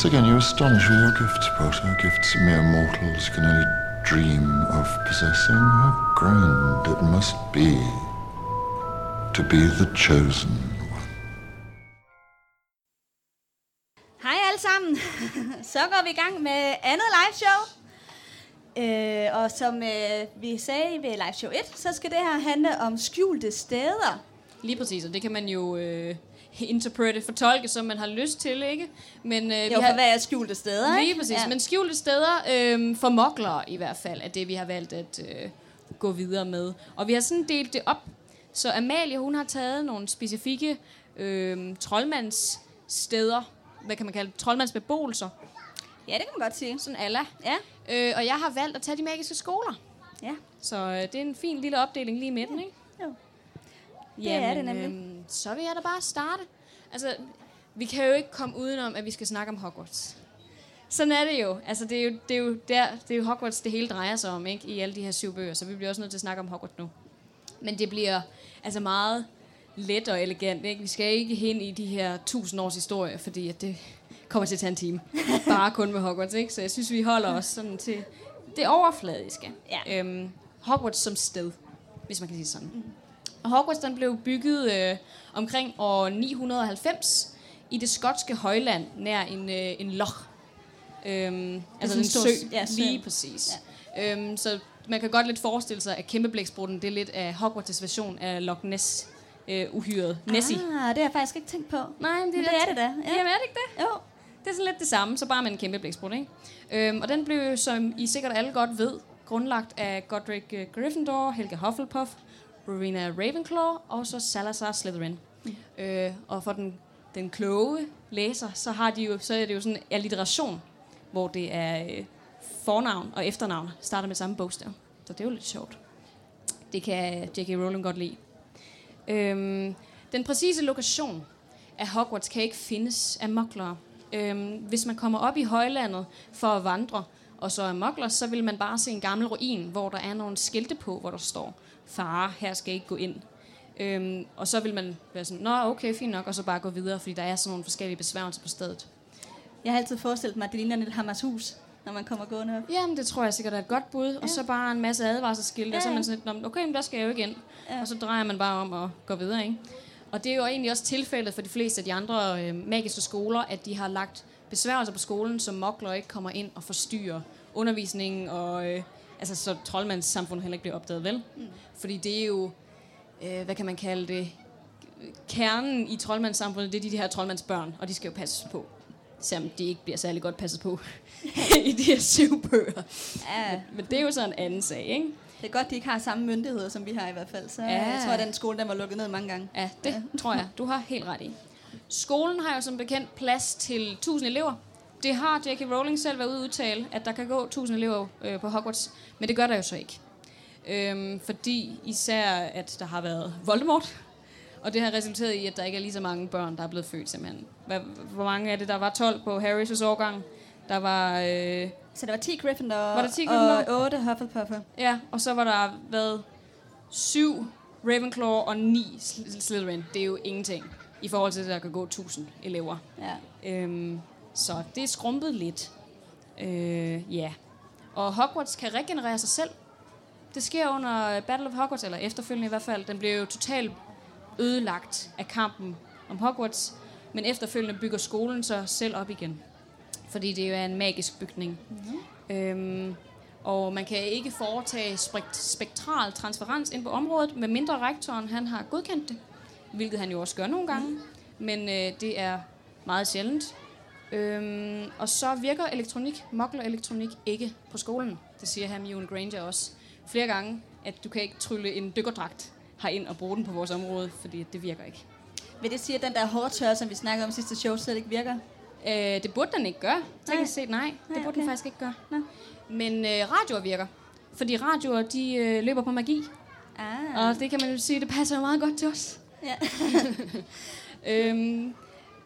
Once again, you astonish with your gifts, Potter. Gifts mere mortals can only dream of possessing. How grand it must be to be the chosen one. Hej alle sammen. Så går vi i gang med andet live show. Øh, og som øh, vi sagde ved live show 1, så skal det her handle om skjulte steder. Lige præcis, og det kan man jo øh, interprete, fortolke, som man har lyst til, ikke? Men, øh, Jo, vi for har, hvad er skjulte steder? Lige ikke? præcis, ja. men skjulte steder øh, for moklere i hvert fald, er det, vi har valgt at øh, gå videre med. Og vi har sådan delt det op, så Amalie, hun har taget nogle specifikke øh, troldmandssteder, hvad kan man kalde det, troldmandsbeboelser, Ja, det kan man godt sige. sådan alla. Ja, Øh, og jeg har valgt at tage de magiske skoler. ja. Så øh, det er en fin lille opdeling lige i midten, ikke? Jo. Det er det nemlig. Øhm, så vil jeg da bare starte. Altså, vi kan jo ikke komme udenom, at vi skal snakke om Hogwarts. Sådan er det jo. Altså, det er jo, det er jo, der, det er jo Hogwarts, det hele drejer sig om, ikke? I alle de her syv bøger, så vi bliver også nødt til at snakke om Hogwarts nu. Men det bliver altså meget let og elegant, ikke? Vi skal ikke hen i de her tusind års historie, fordi at det kommer til at tage en time. Bare kun med Hogwarts, ikke? Så jeg synes, vi holder os sådan til det overfladiske. Ja. Øhm, Hogwarts som sted, hvis man kan sige sådan. Og Hogwarts den blev bygget øh, omkring år 990 i det skotske højland nær en, øh, en loch. Øhm, altså en sø. ja, sø. Lige præcis. Ja. Øhm, så man kan godt lidt forestille sig, at kæmpeblæksprutten det er lidt af Hogwarts' version af Loch Ness øh, uhyret. Nessie. Ah, det har jeg faktisk ikke tænkt på. Nej, men det, Men det er det da, ja. Ja. Jamen er det ikke det? Jo. Det er sådan lidt det samme, så bare med en kæmpe blæksprut, ikke? Øhm, og den blev, som I sikkert alle godt ved, grundlagt af Godric øh, Gryffindor, Helga Hufflepuff, Rowena Ravenclaw og så Salazar Slytherin. Mm. Øh, og for den, den kloge læser, så, har de jo, så er det jo sådan en alliteration, hvor det er øh, fornavn og efternavn starter med samme bogstav. Så det er jo lidt sjovt. Det kan J.K. Rowling godt lide. Øhm, den præcise lokation af Hogwarts kan ikke findes af moklere. Øhm, hvis man kommer op i højlandet for at vandre, og så er mokler, så vil man bare se en gammel ruin, hvor der er nogle skilte på, hvor der står, fare, her skal I ikke gå ind. Øhm, og så vil man være sådan, nå okay, fint nok, og så bare gå videre, fordi der er sådan nogle forskellige besværgelser på stedet. Jeg har altid forestillet mig, at det ligner lidt Hammers hus, når man kommer gående op. Jamen, det tror jeg sikkert er et godt bud. Og så bare en masse advarselsskilte, ja. og så er man sådan lidt, "Nå, okay, men der skal jeg jo ikke ind. Ja. Og så drejer man bare om og går videre, ikke? Og det er jo egentlig også tilfældet for de fleste af de andre øh, magiske skoler, at de har lagt besværgelser på skolen, så mokler ikke kommer ind og forstyrrer undervisningen, og øh, altså, så troldmandssamfundet heller ikke bliver opdaget, vel? Mm. Fordi det er jo, øh, hvad kan man kalde det, kernen i troldmandssamfundet, det er de, de her troldmandsbørn, og de skal jo passes på. Selvom de ikke bliver særlig godt passet på i de her syv bøger. Ja, Men det er jo så en anden sag, ikke? det er godt, de ikke har samme myndigheder, som vi har i hvert fald. Så ja. jeg tror, at den skole, den var lukket ned mange gange. Ja, det ja. tror jeg. Du har helt ret i. Skolen har jo som bekendt plads til 1000 elever. Det har J.K. Rowling selv været ude at udtale, at der kan gå 1000 elever øh, på Hogwarts. Men det gør der jo så ikke. Øhm, fordi især, at der har været Voldemort. Og det har resulteret i, at der ikke er lige så mange børn, der er blevet født simpelthen. Hvad, hvor mange er det? Der var 12 på Harrys årgang. Der var... Øh, Så der var 10 Gryffindor, Var der 10 Gryffindor? og 8 Hufflepuffer. Ja, og så var der været syv Ravenclaw og ni Sl- Slytherin. Det er jo ingenting i forhold til, at der kan gå 1000 elever. Ja. Øhm, så det er skrumpet lidt. Øh, ja. Og Hogwarts kan regenerere sig selv. Det sker under Battle of Hogwarts, eller efterfølgende i hvert fald. Den blev jo totalt ødelagt af kampen om Hogwarts. Men efterfølgende bygger skolen sig selv op igen. Fordi det jo er en magisk bygning. Mm-hmm. Øhm, og man kan ikke foretage spekt- spektral transferens ind på området, medmindre rektoren han har godkendt det. Hvilket han jo også gør nogle gange. Men øh, det er meget sjældent. Øhm, og så virker elektronik, mokler-elektronik, ikke på skolen. Det siger Hermione Granger også flere gange, at du kan ikke trylle en dykkerdragt herind og bruge den på vores område, fordi det virker ikke. Vil det sige, at den der hårdtør, som vi snakkede om sidste show, slet ikke virker? Øh, det burde den ikke gøre. Teknisk set nej. Det Nej, burde den okay. faktisk ikke gøre. Nå. Men øh, radioer virker. Fordi radioer, de øh, løber på magi. Ah. Og det kan man jo sige, det passer jo meget godt til os. Ja. Øhm,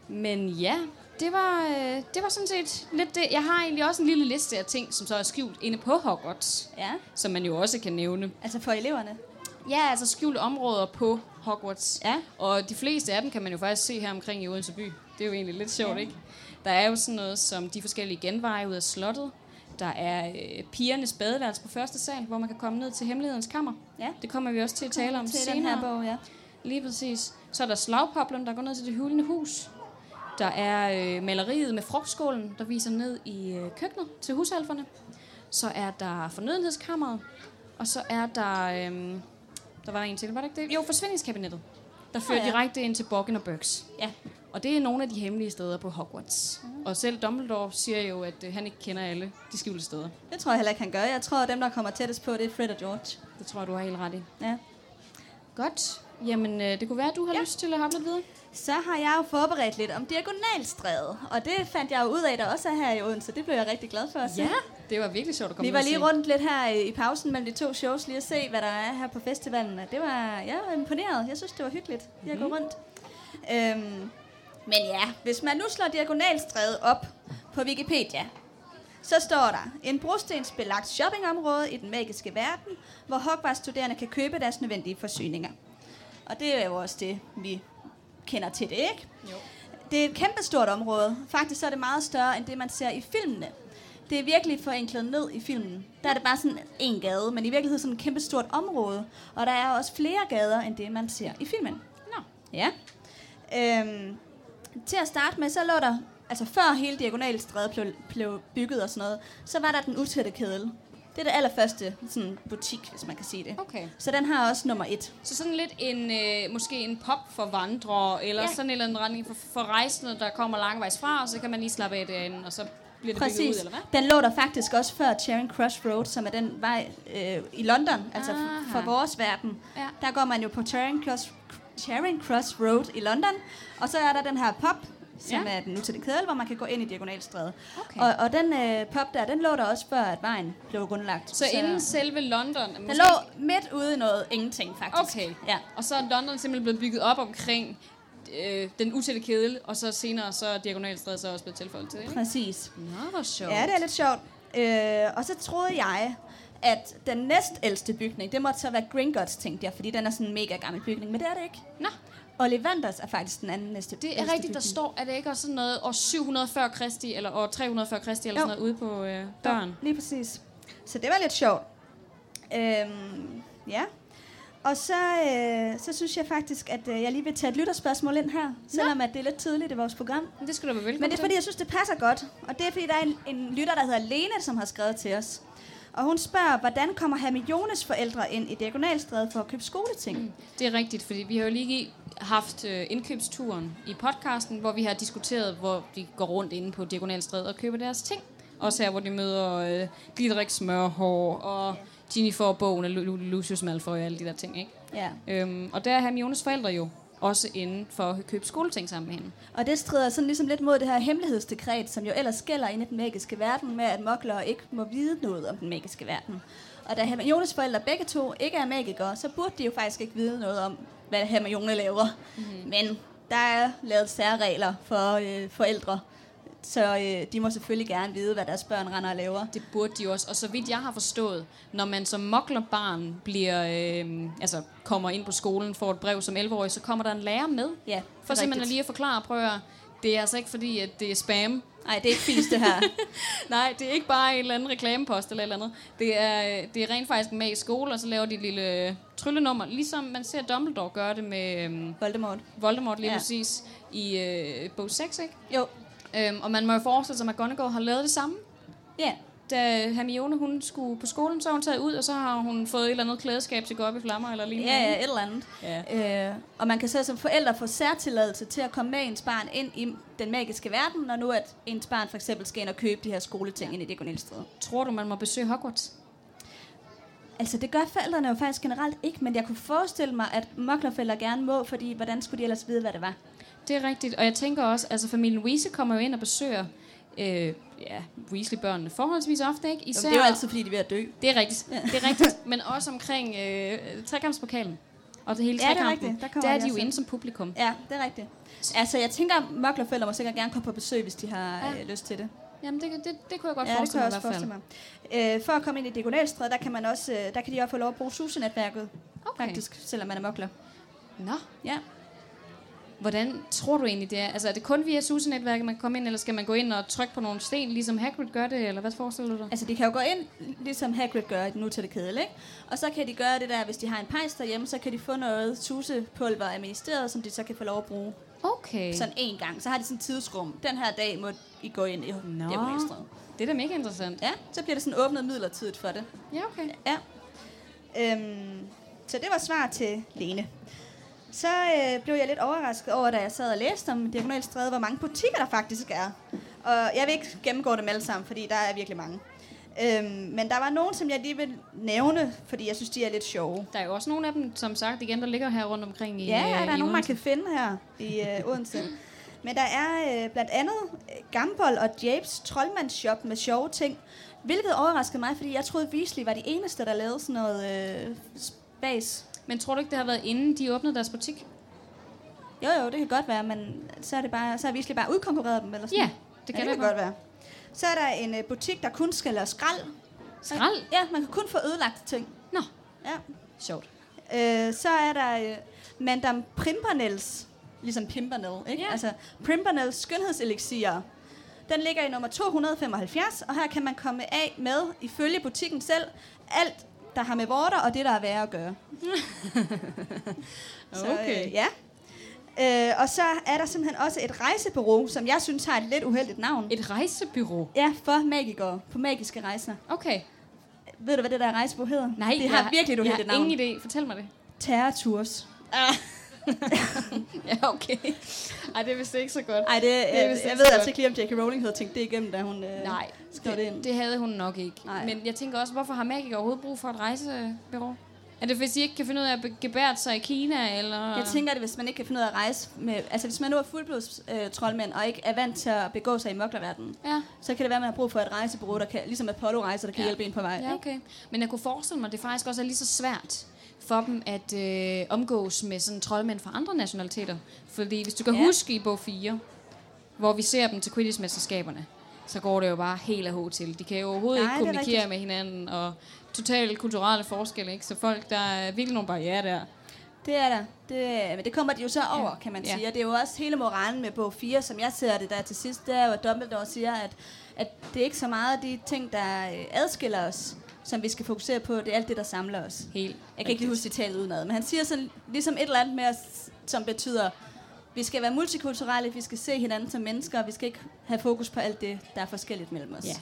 men ja, det var, øh, det var sådan set lidt det. Jeg har egentlig også en lille liste af ting, som så er skjult inde på Hogwarts, ja. som man jo også kan nævne. Altså for eleverne. Ja, altså skjulte områder på Hogwarts. Ja. Og de fleste af dem kan man jo faktisk se her omkring i Odense by. Det er jo egentlig lidt sjovt, ja. ikke? Der er jo sådan noget som de forskellige genveje ud af slottet. Der er øh, pigernes badeværelse på første sal, hvor man kan komme ned til hemmelighedens kammer. Ja. Det kommer vi også til at tale om til senere. den her bog, ja. Lige præcis. Så er der slagpoplen, der går ned til det hulende hus. Der er øh, maleriet med frugtskålen, der viser ned i øh, køkkenet til hushalferne. Så er der fornødenhedskammeret. Og så er der... Øh, der var en til, var det ikke det? Jo, forsvindingskabinettet. Der fører ja. direkte ind til Borgen og Burks. Ja. Og det er nogle af de hemmelige steder på Hogwarts. Mm. Og selv Dumbledore siger jo, at øh, han ikke kender alle de skjulte steder. Det tror jeg heller ikke, han gør. Jeg tror, at dem, der kommer tættest på, det er Fred og George. Det tror jeg, du har helt ret i. Ja. Godt. Jamen, øh, det kunne være, at du har ja. lyst til at hoppe lidt videre. Så har jeg jo forberedt lidt om diagonalstræde, og det fandt jeg jo ud af, der også er her i Odense. Det blev jeg rigtig glad for at se. Ja, det var virkelig sjovt at komme Vi var lige rundt lidt her i pausen mellem de to shows, lige at se, hvad der er her på festivalen. Og det var, jeg var imponeret. Jeg synes, det var hyggeligt at gå rundt. Øhm, men ja, hvis man nu slår diagonalstræde op på Wikipedia, så står der en brostensbelagt shoppingområde i den magiske verden, hvor Hogwarts-studerende kan købe deres nødvendige forsyninger. Og det er jo også det, vi kender til det, ikke? Jo. Det er et kæmpestort område. Faktisk så er det meget større, end det, man ser i filmene. Det er virkelig forenklet ned i filmen. Der er det bare sådan en gade, men i virkeligheden sådan et kæmpestort område. Og der er også flere gader, end det, man ser i filmen. Nå. Ja. Øhm, til at starte med, så lå der, altså før hele Diagonalstræde blev, blev bygget og sådan noget, så var der den utætte kedel. Det er det allerførste sådan, butik, hvis man kan sige det. Okay. Så den har også nummer et. Så sådan lidt en, øh, måske en pop for vandrere, eller Ja. sådan en eller anden retning for, for rejsende, der kommer langvejs fra, og så kan man lige slappe af derinde, og så bliver det bygget ud, Præcis. eller hvad? Den lå der faktisk også før Charing Cross Road, som er den vej øh, i London, altså Aha. for vores verden. Ja. Der går man jo på Charing Cross, Charing Cross Road i London, og så er der den her pub, som Ja. er den nutidige kedel, hvor man kan gå ind i Diagonalstræde. Okay. Og, og den øh, pub der, den lå der også før, at vejen blev grundlagt. Så inden selve London... Den Måske, lå midt ude i noget ingenting, faktisk. Okay. Ja. Og så er London simpelthen blevet bygget op omkring øh, den utætte kedel, og så senere så er Diagonalstræde så også blevet tilføjet til ikke? Præcis. Nå, hvor sjovt. Ja, det er lidt sjovt. Øh, og så troede jeg, at den næstældste bygning, det måtte så være Gringotts, tænkte jeg, fordi den er sådan en mega gammel bygning, men det er det ikke. Nå, Ollivanders er faktisk den anden næste det er rigtigt, der står, at det ikke er sådan noget år 740 Kristi, eller år 340 Kristi, eller Jo. sådan noget ude på øh, døren. Jo, lige præcis. Så det var lidt sjovt. Øhm, ja. Og så, øh, så synes jeg faktisk, at øh, jeg lige vil tage et lytterspørgsmål ind her, selvom at det er lidt tidligt i vores program. Men det skal du være velkommen Men det er fordi, jeg synes, det passer godt. Og det er fordi, der er en, en lytter, der hedder Lene, som har skrevet til os. Og hun spørger, hvordan kommer Hermiones forældre ind i Diagonalstræde for at købe skoleting? Mm. Det er rigtigt, fordi vi har jo lige haft øh, indkøbsturen i podcasten, hvor vi har diskuteret, hvor de går rundt inde på Diagonalstræde og køber deres ting. Også her, hvor de møder øh, Glitterik Smørhår og Ginny får bogen af Lu- Lu- Lucius Malfoy og alle de der ting, ikke? Ja. Øhm, og der er Hermiones forældre jo også inde for at købe skoleting sammen med hende. Og det strider sådan ligesom lidt mod det her hemmelighedsdekret, som jo ellers gælder inde i den magiske verden, med at moklere ikke må vide noget om den magiske verden. Og da Hermiones forældre begge to ikke er magikere, så burde de jo faktisk ikke vide noget om, hvad Hermione laver. Mm-hmm. Men der er lavet særregler for øh, forældre, så øh, de må selvfølgelig gerne vide, hvad deres børn render og laver. Det burde de også. Og så vidt jeg har forstået, når man som moklerbarn bliver, øh, altså kommer ind på skolen, får et brev som 11-årig, så kommer der en lærer med. Ja, For simpelthen at lige at forklare, prøv at det er altså ikke fordi, at det er spam. Nej, det er ikke fisk, det her. Nej, det er ikke bare en eller anden reklamepost eller et eller andet. Det er, det er rent faktisk med i skole, og så laver de et lille tryllenummer. Ligesom man ser Dumbledore gøre det med øhm, Voldemort. Voldemort lige ja. præcis i øh, bog 6, ikke? Jo, Øhm, og man må jo forestille sig, at McGonagall har lavet det samme. ja. Da Hermione hun skulle på skolen, så er hun taget ud, og så har hun fået et eller andet klædeskab til at gå op i flammer eller lignende. Ja, ja, et eller andet. Ja. Øh, og man kan så som forældre få særtilladelse til at komme med ens barn ind i den magiske verden, når nu at ens barn for eksempel skal ind og købe de her skoleting ja. ind i Diagonalstræde. Tror du, man må besøge Hogwarts? Altså det gør forældrene jo faktisk generelt ikke, men jeg kunne forestille mig, at moklerforældre gerne må, fordi hvordan skulle de ellers vide, hvad det var? Det er rigtigt, og jeg tænker også, altså familien Weasley kommer jo ind og besøger øh, ja, Weasley-børnene forholdsvis ofte, ikke? Især... Det er jo altid, fordi de er ved at dø. Det er rigtigt, det er rigtigt, men også omkring øh, trekampspokalen og det hele Ja, det er rigtigt. Der Der er de jo inde ind. som publikum. Ja, det er rigtigt. Altså jeg tænker, at må sikkert gerne komme på besøg, hvis de har Ja. ja. øh, lyst til det. Jamen, det, det, det kunne jeg godt Ja, forestille mig i hvert fald. mig. Øh, for at komme ind i Diagonalstræde, der kan man også, øh, der kan de også få lov at bruge susenetværket, Okay. faktisk, selvom man er mokler. Nå, Ja. Hvordan tror du egentlig det er? Altså er det kun via SUSE-netværket, man kan komme ind, eller skal man gå ind og trykke på nogle sten, ligesom Hagrid gør det, eller hvad forestiller du dig? Altså, de kan jo gå ind, ligesom Hagrid gør nu til det kedel, ikke? Og så kan de gøre det der, hvis de har en pejs derhjemme, så kan de få noget susepulver af ministeriet, som de så kan få lov at bruge Okay. sådan en gang. Så har de sådan en tidsrum. Den her dag må I gå ind i Nå. Diagonalstræde. Det er da mega interessant. Ja, så bliver det sådan åbnet midlertidigt for det. Ja, okay. Ja. Øhm, så det var svar til Lene. Så øh, blev jeg lidt overrasket over, da jeg sad og læste om Diagonalstræde, hvor mange butikker der faktisk er. Og jeg vil ikke gennemgå dem alle sammen, fordi der er virkelig mange. Øhm, men der var nogen, som jeg lige vil nævne, fordi jeg synes, de er lidt sjove. Der er jo også nogle af dem, som sagt igen, der ligger her rundt omkring i Ja, øh, ja der i er nogen, man kan finde her i øh, Odense. Men der er øh, blandt andet øh, Gambol og Japes troldmandsshop med sjove ting. Hvilket overraskede mig, fordi jeg troede, Weasley var de eneste, der lavede sådan noget øh, space. Men tror du ikke, det har været inden de åbnede deres butik? Jo, jo, det kan godt være, men så er, det bare, så er Weasley bare udkonkurreret dem, eller sådan Ja, det kan, ja, det kan godt være. Så er der en øh, butik, der kun skal lave skrald. Skrald? Ja, man kan kun få ødelagte ting. Nå, Ja. sjovt. Øh, så er der øh, Madame Pimpernels, ligesom Pimpernel, ikke? Ja. Altså Pimpernels skønhedselixier. Den ligger i nummer 275, og her kan man komme af med, ifølge butikken selv, alt, der har med vorter og det, der er værre at gøre. Så, Okay. øh, ja. Øh, og så er der simpelthen også et rejsebureau, som jeg synes har et lidt uheldigt navn. Et rejsebyrå. Ja, for magikere på magiske rejser. Okay. Ved du, hvad det der rejsebureau hedder? Nej, det har jeg, virkelig et jeg uheldigt har navn. ingen idé. Fortæl mig det. Terrortours. Ja, okay. Ej, det er vist ikke så godt. Ej, det, er det jeg, vist jeg ikke ved så altså ikke lige, om J.K. Rowling havde tænkt det igennem, da hun øh, Nej, skrev det ind. det, det havde hun nok ikke. Nej. Men jeg tænker også, hvorfor har magikere overhovedet brug for et rejsebyrå? Er det, hvis de ikke kan finde ud af at gebære sig i Kina, eller... Jeg tænker, at hvis man ikke kan finde ud af at rejse med... Altså, hvis man nu er fuldblods øh, troldmænd, og ikke er vant til at begå sig i moklerverdenen, Ja, så kan det være, at man har brug for et rejsebureau, der kan, ligesom Apollo-rejser, der kan Ja. hjælpe en på vej. ja, okay. Men jeg kunne forestille mig, at det faktisk også er lige så svært for dem at øh, omgås med sådan troldmænd fra andre nationaliteter. Fordi hvis du kan Ja. ja. huske i bog 4, hvor vi ser dem til Quidditch-mesterskaberne, så går det jo bare helt af ho til. De kan jo overhovedet Nej, ikke er kommunikere med hinanden, og totalt kulturelle forskelle, ikke? Så folk, der er virkelig nogle barriere der. Det er der. Det, men det kommer de jo så over, kan man Ja. sige. Og det er jo også hele moralen med bog 4, som jeg ser det der til sidst, det er jo, at Dumbledore siger, at, at det er ikke så meget de ting, der øh, adskiller os, som vi skal fokusere på. Det er alt det, der samler os. Helt Jeg kan ikke lige huske citatet udenad, men han siger sådan, ligesom et eller andet med os, som betyder, vi skal være multikulturelle, vi skal se hinanden som mennesker, og vi skal ikke have fokus på alt det, der er forskelligt mellem os. Ja.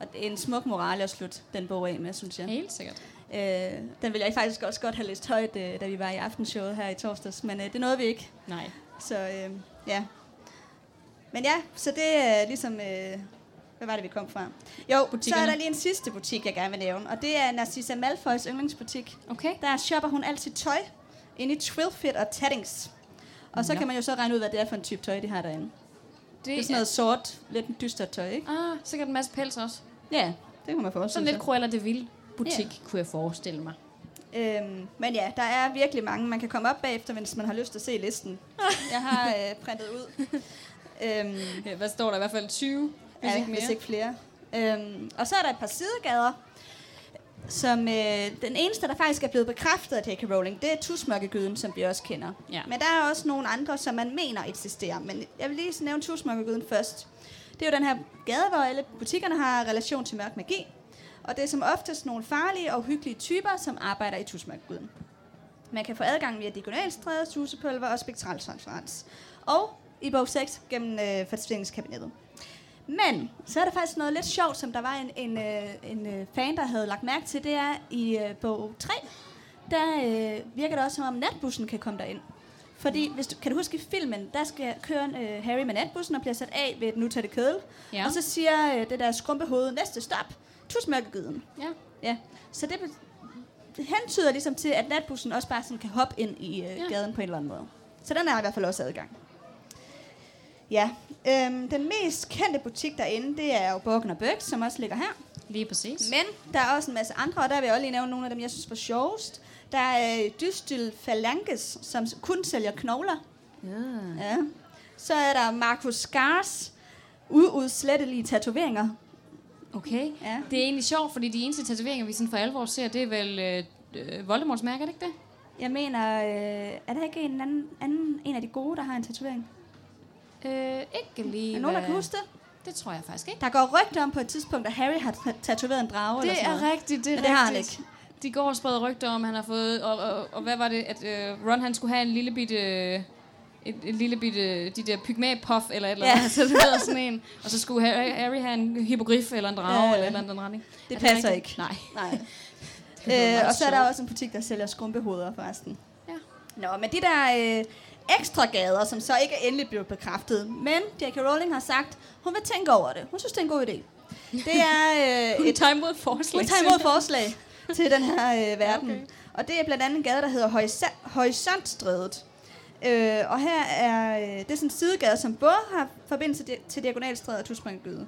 Og det er en smuk morale at slutte den bog af med, synes jeg. Helt sikkert. Øh, den ville jeg faktisk også godt have læst højt, øh, da vi var i aftenshowet her i torsdags, men øh, det nåede vi ikke. Nej. Så øh, ja. Men ja, så det er ligesom... Øh, hvad var det, vi kom fra? Jo, så er der lige en sidste butik, jeg gerne vil nævne, og det er Narcissa Malfoys yndlingsbutik. Okay. Der shopper hun altid tøj inde i Twilfit og Taddings. Og så Nå. kan man jo så regne ud, hvad det er for en type tøj, de har derinde. Det er sådan noget sort, lidt dystert tøj, ikke? Ah, sikkert en masse pels også. Ja, det kan man Sådan forestille lidt sig. Cruella de Vil butik, yeah. kunne jeg forestille mig. Øhm, men ja, der er virkelig mange. Man kan komme op bagefter, hvis man har lyst til at se listen. Jeg har øh, printet ud. øhm, Ja, hvad står der? I hvert fald 20, hvis ja, ikke mere. hvis ikke flere. Øhm, og så er der et par sidegader, som øh, den eneste, der faktisk er blevet bekræftet af J.K. Rowling, det er tusmørkegyden, som vi også kender. Ja. Men der er også nogle andre, som man mener eksisterer. Men jeg vil lige nævne tusmørkegyden først. Det er jo den her gade, hvor alle butikkerne har relation til mørk magi. Og det er som oftest nogle farlige og uhyggelige typer, som arbejder i tusmørkegyden. Man kan få adgang via diagonalstræde, susepulver og spektraltransferens. Og i bog 6 gennem øh, fortvivlingskabinettet. Men så er der faktisk noget lidt sjovt, som der var en, en, øh, en øh, fan, der havde lagt mærke til. Det er i øh, bog 3, der øh, virker det også som om natbussen kan komme derind. Fordi, hvis du, kan du huske i filmen, der skal køre øh, Harry med natbussen og bliver sat af ved et nu det kedel. Ja. Og så siger øh, det der skrumpehoved, næste stop, tusmørkegyden. Ja. Ja, så det, det hentyder ligesom til, at natbussen også bare sådan kan hoppe ind i øh, ja. gaden på en eller anden måde. Så den er i hvert fald også adgang. Ja, øhm, den mest kendte butik derinde, det er jo Borgen og Bøk, som også ligger her. Lige præcis. Men der er også en masse andre, og der vil jeg også lige nævne nogle af dem, jeg synes var sjovest. Der er øh, Dystil Phalanges, som kun sælger knogler. Ja. Ja. Så er der Markus Skars uudslettelige tatoveringer. Okay. Ja. Det er egentlig sjovt, fordi de eneste tatoveringer, vi sådan for alvor ser, det er vel øh, øh, Voldemorts mærke, er det ikke det? Jeg mener, øh, er der ikke en anden, anden en af de gode, der har en tatovering? Øh, ikke lige... Er nogen, der kan huske det? Det tror jeg faktisk ikke. Der går rygter om på et tidspunkt, at Harry har ta- tatoveret en drage eller Det sådan er noget. rigtigt, det er Men det har han rigtigt. De går og spreder rygter om, han har fået... Og, og, og hvad var det? At øh, Ron han skulle have en lille bitte... Et, et lille bitte... De der pygmæ-puff eller et eller Ja. andet. Så det hedder sådan en. Og så skulle Harry, Harry have en hippogriff eller en drage Ja, eller et eller andet retning. Det Er passer rigtigt? ikke. Nej. Nej. Øh, og så er der også en butik, der sælger skrumpehoveder forresten. Ja. Nå, men de der øh, ekstra gader, som så ikke er endelig blevet bekræftet, men J.K. Rowling har sagt, hun vil tænke over det. Hun synes, det er en god idé. Det er øh, et tager imod forslag. hun tager imod forslag til den her øh, verden. Okay. Og det er blandt andet en gade, der hedder Horisont, Horisontstrædet. Øh, og her er øh, det er sådan en sidegade, som både har forbindelse til, til Diagonalstrædet og Tusmanggyde.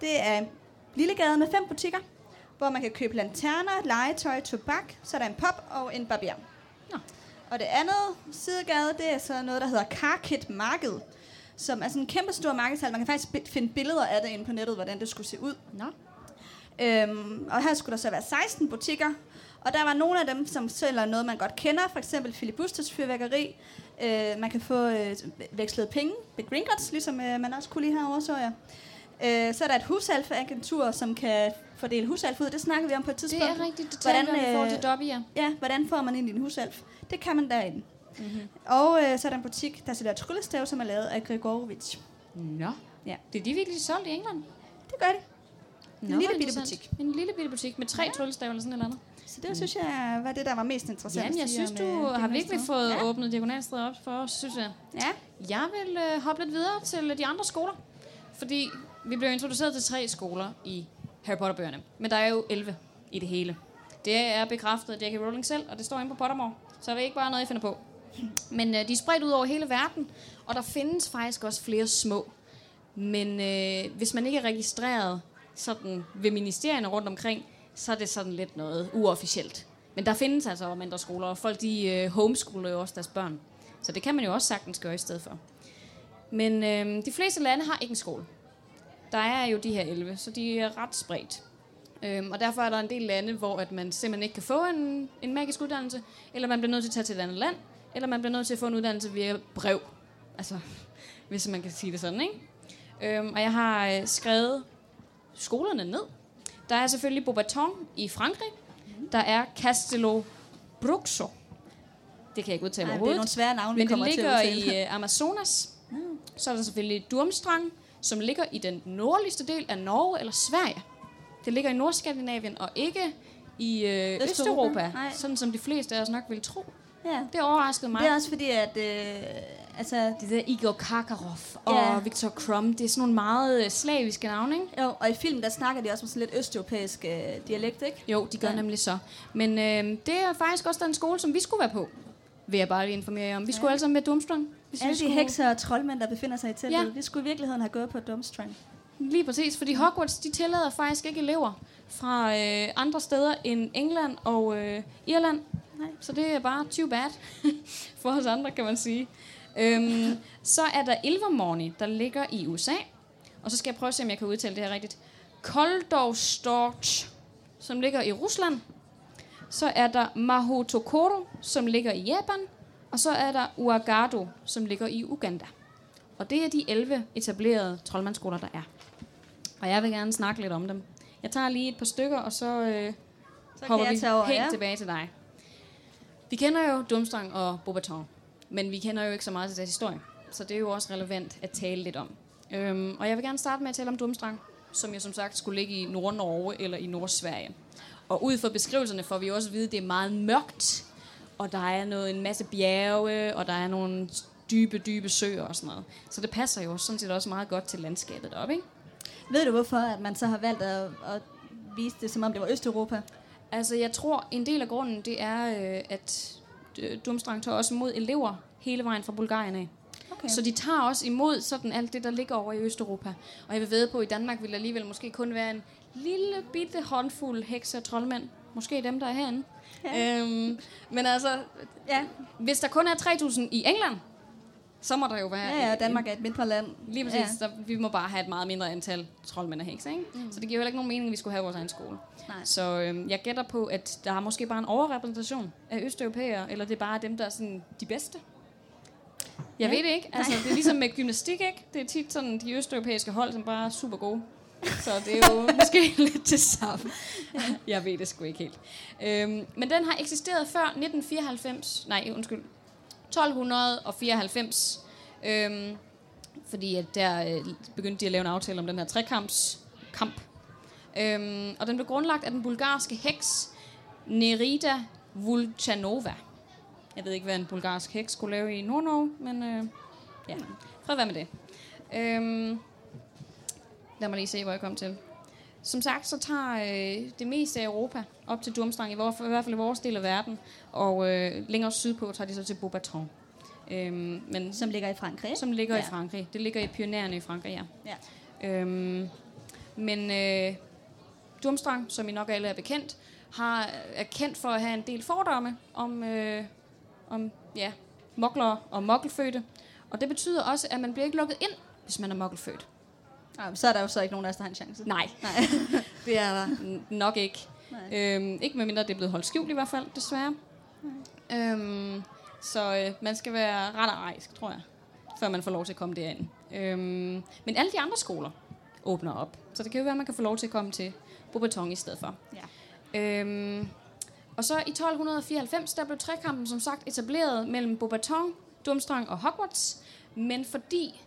Det er en lille gade med fem butikker, hvor man kan købe lanterner, legetøj, tobak, så er der en pop og en barbier. Nå. Og det andet sidegade, det er så noget, der hedder Carkit Marked, som er sådan en kæmpe stor markedshal. Man kan faktisk finde billeder af det inde på nettet, hvordan det skulle se ud. Nå. Øhm, og her skulle der så være 16 butikker, og der var nogle af dem, som sælger noget, man godt kender, for eksempel Filibusters fyrværkeri. Øh, man kan få øh, vekslet penge ved Gringotts, ligesom øh, man også kunne lige herovre, så jeg. Øh, så er der et husalfagentur, som kan fordele husalf ud. Det snakker vi om på et Det tidspunkt. er rigtigt. Det om i forhold til øh, Dobby, ja. Ja, hvordan får man egentlig en husalf? Det kan man derinde. Mhm. Mm-hmm. Og øh, så er der en butik, der sælger tryllestav, som er lavet af Grigorovic. Nå. Ja. Det er de virkelig solgt i England. Det gør det. Nå, lille hvor bitte butik. En lille bitte butik med tre tryllestav eller sådan noget andet. Så det synes jeg var det, der var mest interessant. Jamen, jeg synes, du øh, har virkelig fået Ja. åbnet Diagonalstræde op for os, synes jeg. Ja. Jeg vil øh, hoppe lidt videre til de andre skoler. Fordi vi blev introduceret til tre skoler i Harry Potter-bøgerne. Men der er jo 11 i det hele. Det er bekræftet af J.K. Rowling selv, og det står inde på Pottermore. Så det er ikke bare noget, jeg finder på. Men øh, de er spredt ud over hele verden, og der findes faktisk også flere små. Men øh, hvis man ikke er registreret sådan ved ministerierne rundt omkring, så er det sådan lidt noget uofficielt. Men der findes altså også mindre skoler, og folk de øh, homeschooler jo også deres børn. Så det kan man jo også sagtens gøre i stedet for. Men øh, de fleste lande har ikke en skole. Der er jo de her 11, så de er ret spredt. Øhm, og derfor er der en del lande, hvor at man simpelthen ikke kan få en, en magisk uddannelse, eller man bliver nødt til at tage til et andet land, eller man bliver nødt til at få en uddannelse via brev. Altså, hvis man kan sige det sådan, ikke? Øhm, og jeg har øh, skrevet skolerne ned. Der er selvfølgelig Beaubaton i Frankrig. Der er Castello Bruxo. Det kan jeg ikke udtale Ej, det er overhovedet. nogle svære navne, vi Men det ligger i uh, Amazonas. Så er der selvfølgelig Durmstrang, som ligger i den nordligste del af Norge eller Sverige. Det ligger i Nordskandinavien og ikke i øh, Østeuropa? Østeuropa, Nej. sådan som de fleste af os nok vil tro. Ja. Det overraskede mig. Det er også fordi, at øh, altså, det der Igor Karkaroff og Ja. Viktor Krum, det er sådan nogle meget øh, slaviske navne, ikke? jo, og i filmen, der snakker de også med sådan lidt østeuropæisk øh, dialekt, ikke? Jo, de gør ja. Ja. nemlig så. Men øh, det er faktisk også den skole, som vi skulle være på, vil jeg bare lige informere jer om. Vi skulle alle sammen med Durmstrang. Hvis Alle de skulle... hekser og troldmænd, der befinder sig i teltet, Ja. vi skulle i virkeligheden have gået på Dumstrang. Lige præcis, fordi Hogwarts, de tillader faktisk ikke elever fra øh, andre steder end England og øh, Irland. Nej. Så det er bare too bad for os andre, kan man sige. Øhm, så er der Ilvermorny, der ligger i USA. Og så skal jeg prøve at se, om jeg kan udtale det her rigtigt. Koldovstorch, som ligger i Rusland. Så er der Mahotokoro, som ligger i Japan. Og så er der Uagado, som ligger i Uganda. Og det er de 11 etablerede troldmandsskoler, der er. Og jeg vil gerne snakke lidt om dem. Jeg tager lige et par stykker, og så, øh, Så hopper vi over, helt ja. tilbage til dig. Vi kender jo Dumstrang og Beaubaton, men vi kender jo ikke så meget til deres historie. Så det er jo også relevant at tale lidt om. Øhm, og jeg vil gerne starte med at tale om Dumstrang, som jo som sagt skulle ligge i Nord-Norge eller i Nord-Sverige. Og ud fra beskrivelserne får vi også at vide, at det er meget mørkt, og der er noget, en masse bjerge, og der er nogle dybe, dybe søer og sådan noget. Så det passer jo sådan set også meget godt til landskabet deroppe, ikke? Ved du, hvorfor at man så har valgt at, at vise det, som om det var Østeuropa? Altså, jeg tror, en del af grunden, det er, øh, at øh, Dumstrang tager også imod elever hele vejen fra Bulgarien af. Okay. Så de tager også imod sådan alt det, der ligger over i Østeuropa. Og jeg vil ved på, at i Danmark vil der alligevel måske kun være en lille bitte håndfuld hekse og troldmænd. Måske dem, der er herinde. Ja. Øhm, men altså, Ja, hvis der kun er 3.000 i England, Så må der jo være... Ja, ja, Danmark er et mindre land. Lige præcis. Ja. Så vi må bare have et meget mindre antal troldmænd og hekse, ikke? Mm. Så det giver jo heller ikke nogen mening, at vi skulle have vores egen skole. Nej. Så øhm, jeg gætter på, at der er måske bare en overrepræsentation af østeuropæere, eller det er bare dem, der er sådan de bedste. Jeg Ja. ved det ikke. Altså, det er ligesom med gymnastik, ikke? Det er tit sådan de østeuropæiske hold, som bare er super gode. Så det er jo måske lidt det samme. Jeg ved det sgu ikke helt. Øhm, men den har eksisteret før 1994. Nej, undskyld. 1294. Øhm, fordi at der øh, begyndte de at lave en aftale om den her trekampskamp. Øhm, og den blev grundlagt af den bulgarske heks Nerida Vulchanova. Jeg ved ikke, hvad en bulgarsk heks skulle lave i Nord-Norge, men øh, ja, fred være med det. Øhm, lad mig lige se, hvor jeg kom til. Som sagt, så tager øh, det meste af Europa op til Durmstrang, i, vor, i hvert fald i vores del af verden, og øh, længere sydpå tager de så til Beaubaton. Øhm, men Som ligger i Frankrig. som ligger ja. I Frankrig. Det ligger i pionererne i Frankrig, ja. Ja. Øhm, men øh, Durmstrang, som I nok alle er bekendt, har, er kendt for at have en del fordomme om, øh, om ja, mokler og mokkelfødte. Og det betyder også, at man bliver ikke lukket ind, hvis man er mokkelfødt. Ah, så er der jo så ikke nogen af os, der har en chance. Nej, Nej. det er der. nok ikke. Nej. Øhm, ikke medmindre det er blevet holdt skjult i hvert fald, desværre. Øhm, så øh, man skal være ret arisk, tror jeg, før man får lov til at komme derind. Øhm, men alle de andre skoler åbner op, så det kan jo være, at man kan få lov til at komme til Beaubaton i stedet for. Ja. Øhm, og så i 1294, der blev trekampen som sagt etableret mellem Beaubaton, Durmstrang og Hogwarts, men fordi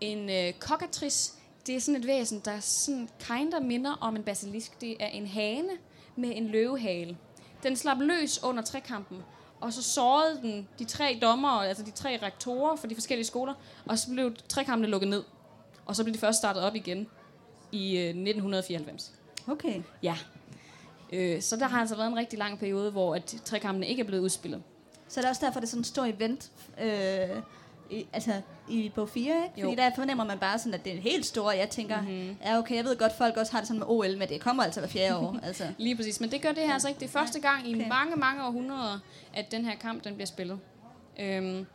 en øh, cockatrice, det er sådan et væsen, der sådan kinder minder om en basilisk. Det er en hane med en løvehale. Den slap løs under trekampen, og så sårede den de tre dommere, altså de tre rektorer for de forskellige skoler, og så blev trekampene lukket ned. Og så blev de først startet op igen i øh, 1994. Okay. Ja. Øh, så der har altså været en rigtig lang periode, hvor at trekampene ikke er blevet udspillet. Så det er også derfor, det er sådan en stor event, øh, i, altså i bog 4, ikke? Jo. Fordi der fornemmer man bare sådan, at det er helt stort. Jeg tænker, mm-hmm. ja okay, jeg ved godt, folk også har det sådan med OL, men det kommer altså hver fjerde år. Altså. Lige præcis, men det gør det her altså ikke. Det er første gang i Okay. mange, mange århundreder, at den her kamp den bliver spillet. Øhm,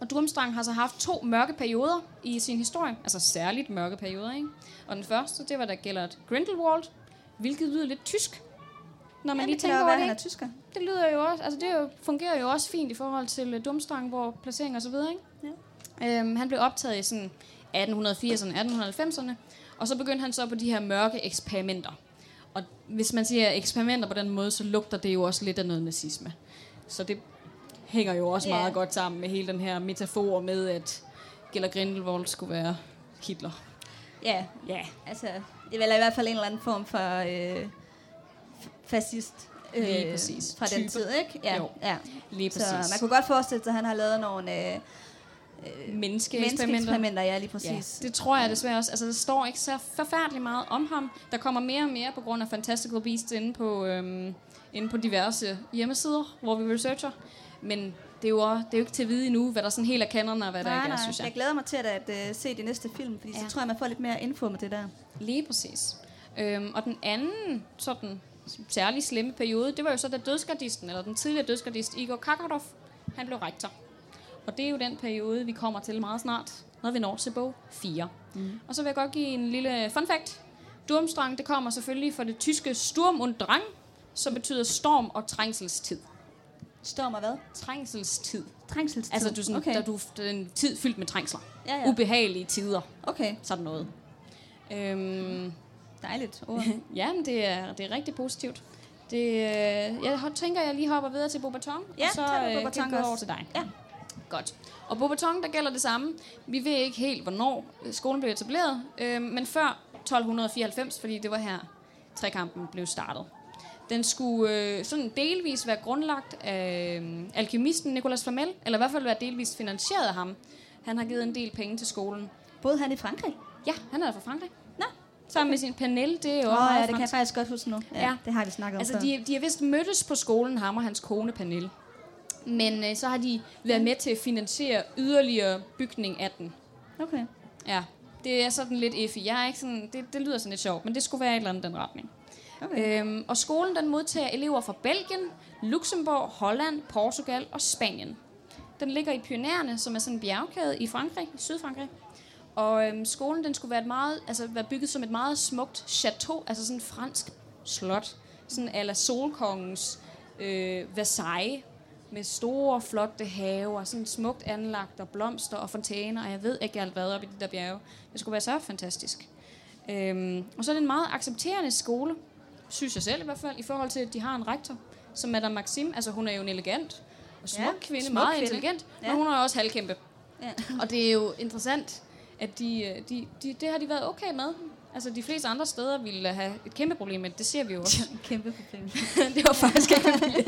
og Durmstrang har så haft to mørke perioder i sin historie, altså særligt mørke perioder, ikke? Og den første, det var der gælder Grindelwald, hvilket lyder lidt tysk, når man Ja, lige tænker over det. han er tysker. Det lyder jo også, altså det jo, fungerer jo også fint i forhold til uh, Dumstrang, hvor placering og så videre, ikke? Ja. Øhm, han blev optaget i sådan 1880'erne, 1890'erne, og så begyndte han så på de her mørke eksperimenter. Og hvis man siger eksperimenter på den måde, så lugter det jo også lidt af noget nazisme. Så det hænger jo også Ja. meget godt sammen med hele den her metafor med, at Gellert Grindelwald skulle være Hitler. Ja, Ja, altså, det er vel i hvert fald en eller anden form for øh, fascist Lige præcis. fra den tid, ikke? Ja, Jo. ja. lige Så præcis. man kunne godt forestille sig, at han har lavet nogle øh, Menneskeeksperimenter. menneskeeksperimenter, ja, lige præcis. Ja, det tror jeg desværre også. Altså, der står ikke så forfærdeligt meget om ham. Der kommer mere og mere på grund af Fantastical Beasts inde på, øhm, inde på diverse hjemmesider, hvor vi researcher. Men det er jo, det er jo ikke til at vide endnu, hvad der sådan helt er kanon og hvad der nej, ikke er, nej, synes jeg. jeg glæder mig til at, uh, se de næste film, fordi. Ja. så tror jeg, man får lidt mere info med det der. Lige præcis. Øhm, og den anden sådan særlig slemme periode, det var jo så da dødsgardisten, eller den tidligere dødsgardist Igor Kakarov, han blev rektor. Og det er jo den periode, vi kommer til meget snart, når vi når til bog 4. Mm. Og så vil jeg godt give en lille fun fact. Durmstrang, det kommer selvfølgelig fra det tyske Sturm und Drang, som betyder storm og trængselstid. Storm og hvad? Trængselstid. Trængselstid. Altså du, sådan, okay. da du, det er en tid fyldt med trængsler. Ja, ja. Ubehagelige tider. Okay, Sådan noget. Øhm, dejligt. ord. Ja, men det er, det er rigtig positivt. Det, øh, jeg tænker, jeg lige hopper videre til Beaubaton, Ja, og så øh, kan gå over til dig. Ja. Godt. Og Beaubaton, der gælder det samme. Vi ved ikke helt, hvornår øh, skolen blev etableret, øh, men før 1294, fordi det var her, trekampen blev startet. Den skulle øh, sådan delvis være grundlagt af øh, alkemisten Nicolas Flamel, eller i hvert fald være delvis finansieret af ham. Han har givet en del penge til skolen. Boede han i Frankrig? Ja, han er fra Frankrig. Sammen med sin panel, det er jo oh, ja, det kan jeg faktisk godt huske nu. Ja, Ja. det har vi snakket om Altså, de, de har vist mødtes på skolen, ham og hans kone Pernille. Men øh, så har de været med til at finansiere yderligere bygning af den. Okay. Ja, det er sådan lidt iffy. Jeg er ikke sådan, det, det lyder sådan lidt sjovt, men det skulle være et eller andet den retning. okay. Øhm, og skolen den modtager elever fra Belgien, Luxembourg, Holland, Portugal og Spanien. Den ligger i Pyrenæerne, som er sådan en bjergkæde i Frankrig, i Sydfrankrig. Og øhm, skolen den skulle være, et meget, altså, være bygget som et meget smukt chateau, altså sådan en fransk slot. Sådan ala Solkongens øh, Versailles, med store, flotte haver, sådan smukt anlagt, og blomster og fontæner, og jeg ved ikke alt hvad op i de der bjerge. Det skulle være så fantastisk. Øhm, og så er det en meget accepterende skole, synes jeg selv i hvert fald, i forhold til, at de har en rektor, som Madame Maxime. Altså, hun er jo en elegant og smuk ja, kvinde, smuk meget kvinde. intelligent, Ja. men hun er også halvkæmpe. Ja. Og det er jo interessant, at de, øh, de, de, det har de været okay med. Altså, de fleste andre steder ville have et kæmpe problem med det. Ser vi jo også. Kæmpe problem. det var faktisk ikke.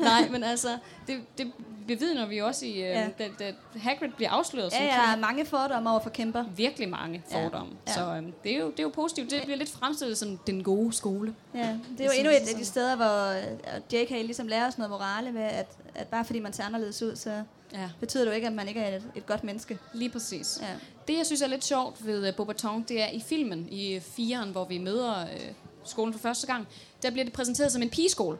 Nej, men altså, det, det bevidner vi også i, øh, Ja. ja. da, da Hagrid bliver afsløret Ja, killer. der er mange fordomme over for kæmper. virkelig mange Ja. fordomme. Ja. Ja. Så øhm, det, er jo, det er jo positivt. Det bliver lidt fremstillet som den gode skole. Ja, det er jo endnu et af de steder, hvor øh, JK ligesom lærer os noget morale med, at, at bare fordi man ser anderledes ud, så Ja, betyder det jo ikke, at man ikke er et, et godt menneske. lige præcis. Ja. Det, jeg synes er lidt sjovt ved uh, Bobaton, det er i filmen, i firen, hvor vi møder uh, skolen for første gang, der bliver det præsenteret som en pigeskole.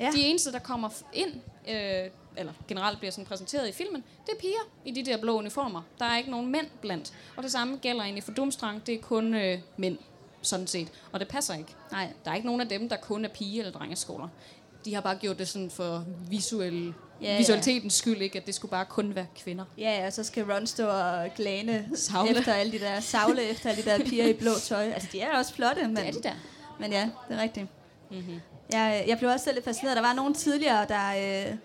Ja. De eneste, der kommer ind, øh, eller generelt bliver sådan præsenteret i filmen, det er piger i de der blå uniformer. Der er ikke nogen mænd blandt. Og det samme gælder egentlig for Dumstrang, det er kun øh, mænd, sådan set. Og det passer ikke. Nej. Der er ikke nogen af dem, der kun er pige- eller drengeskoler. De har bare gjort det sådan for visuel, Ja, ja, ja. visualitetens skyld, ikke? At det skulle bare kun være kvinder. Ja, og så skal Ron stå og glane Savle. efter alle de der savle efter alle de der piger i blå tøj. Altså, de er også flotte, men, Det er de der. men ja, det er rigtigt. Mm-hmm. Jeg, jeg blev også selv lidt fascineret. Der var nogen tidligere, der, øh,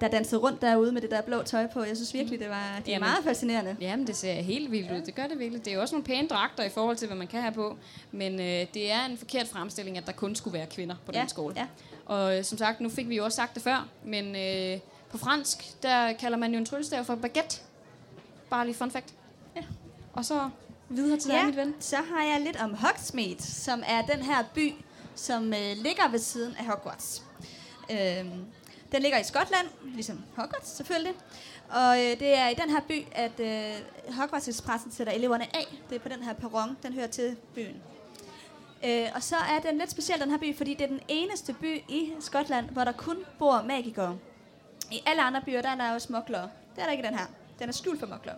der dansede rundt derude med det der blå tøj på. Jeg synes virkelig, det var det er Jamen. meget fascinerende. Jamen, det ser helt vildt ud. Det gør det virkelig. Det er jo også nogle pæne dragter i forhold til, hvad man kan have på. Men øh, det er en forkert fremstilling, at der kun skulle være kvinder på Ja, den skole. ja. Og øh, som sagt, nu fik vi jo også sagt det før, men øh, på fransk, der kalder man jo en tryllestav for baguette. Bare lige fun fact. Ja. Og så videre til dig, Ja, mit ven. så har jeg lidt om Hogsmeade, som er den her by, som øh, ligger ved siden af Hogwarts. Øhm, den ligger i Skotland, ligesom Hogwarts selvfølgelig. Og øh, det er i den her by, at øh, Hogwarts Expressen sætter eleverne af. Det er på den her perron, den hører til byen. Øh, og så er den lidt speciel, den her by, fordi det er den eneste by i Skotland, hvor der kun bor magikere. I alle andre byer, der er der jo smuglere. Det er der ikke den her. Den er skjult for smuglere.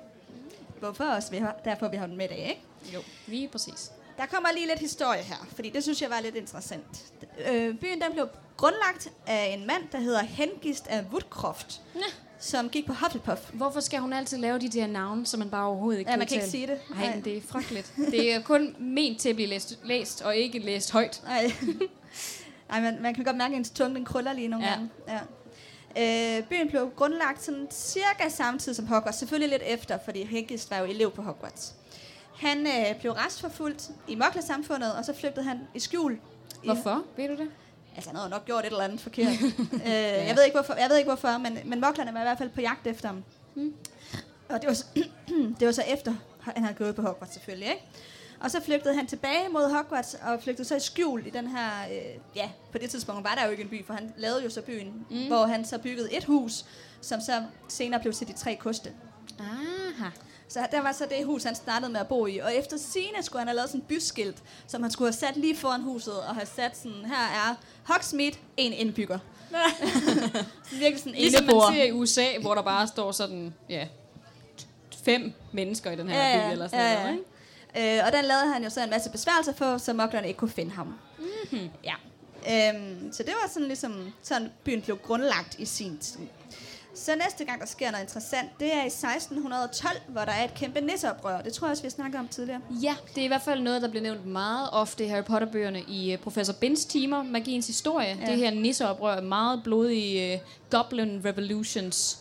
Hvorfor også? Vi har, derfor vi har den med i dag, ikke? Jo, lige præcis. Der kommer lige lidt historie her, fordi det synes jeg var lidt interessant. Øh, byen den blev grundlagt af en mand, der hedder Hengist af Woodcroft, Ja. som gik på Hufflepuff. Hvorfor skal hun altid lave de der navne, som man bare overhovedet ikke Ja, man kan ikke udtale? sige det. Nej, det er frygteligt. Det er kun ment til at blive læst, læst og ikke læst højt. Nej, Ej, man, man kan godt mærke, at ens tunge den krøller lige nogle Ja. gange. Ja. Øh, byen blev grundlagt sådan cirka samtidig som Hogwarts. Selvfølgelig lidt efter, fordi Hengist var jo elev på Hogwarts. Han øh, blev restforfulgt i Mokla-samfundet, og så flygtede han i skjul. I, Hvorfor? Ved du det? Altså, han havde nok gjort et eller andet forkert. øh, jeg, ved ikke, hvorfor, jeg ved ikke hvorfor, men, men moklerne var i hvert fald på jagt efter ham. Mm. Og det var, så, det var så efter, han havde gået på Hogwarts selvfølgelig, ikke? Og så flygtede han tilbage mod Hogwarts, og flygtede så i skjul i den her... Øh, ja, på det tidspunkt var der jo ikke en by, for han lavede jo så byen, mm. hvor han så byggede et hus, som så senere blev til de tre koste. Aha. Så der var så det hus, han startede med at bo i. Og efter sine skulle han have lavet sådan et byskilt, som han skulle have sat lige foran huset, og have sat sådan, her er Hogsmeade, en indbygger. Så virkelig sådan en Ligesom man ser i USA, hvor der bare står sådan, ja, fem mennesker i den her Ja, by, eller sådan ja, noget, ja. ikke? Øh, og den lavede han jo så en masse besværgelser for, så moklerne ikke kunne finde ham. Mhm. Mm-hmm. Ja. Øhm, så det var sådan ligesom, sådan byen blev grundlagt i sin tid. Så næste gang, der sker noget interessant, det er i 1612, hvor der er et kæmpe nisseoprør. Det tror jeg også, vi har snakket om tidligere. Ja, det er i hvert fald noget, der bliver nævnt meget ofte i Harry Potter-bøgerne i uh, Professor Bins timer, Magiens Historie. Ja. Det her nisseoprør, meget blodige uh, Goblin Revolutions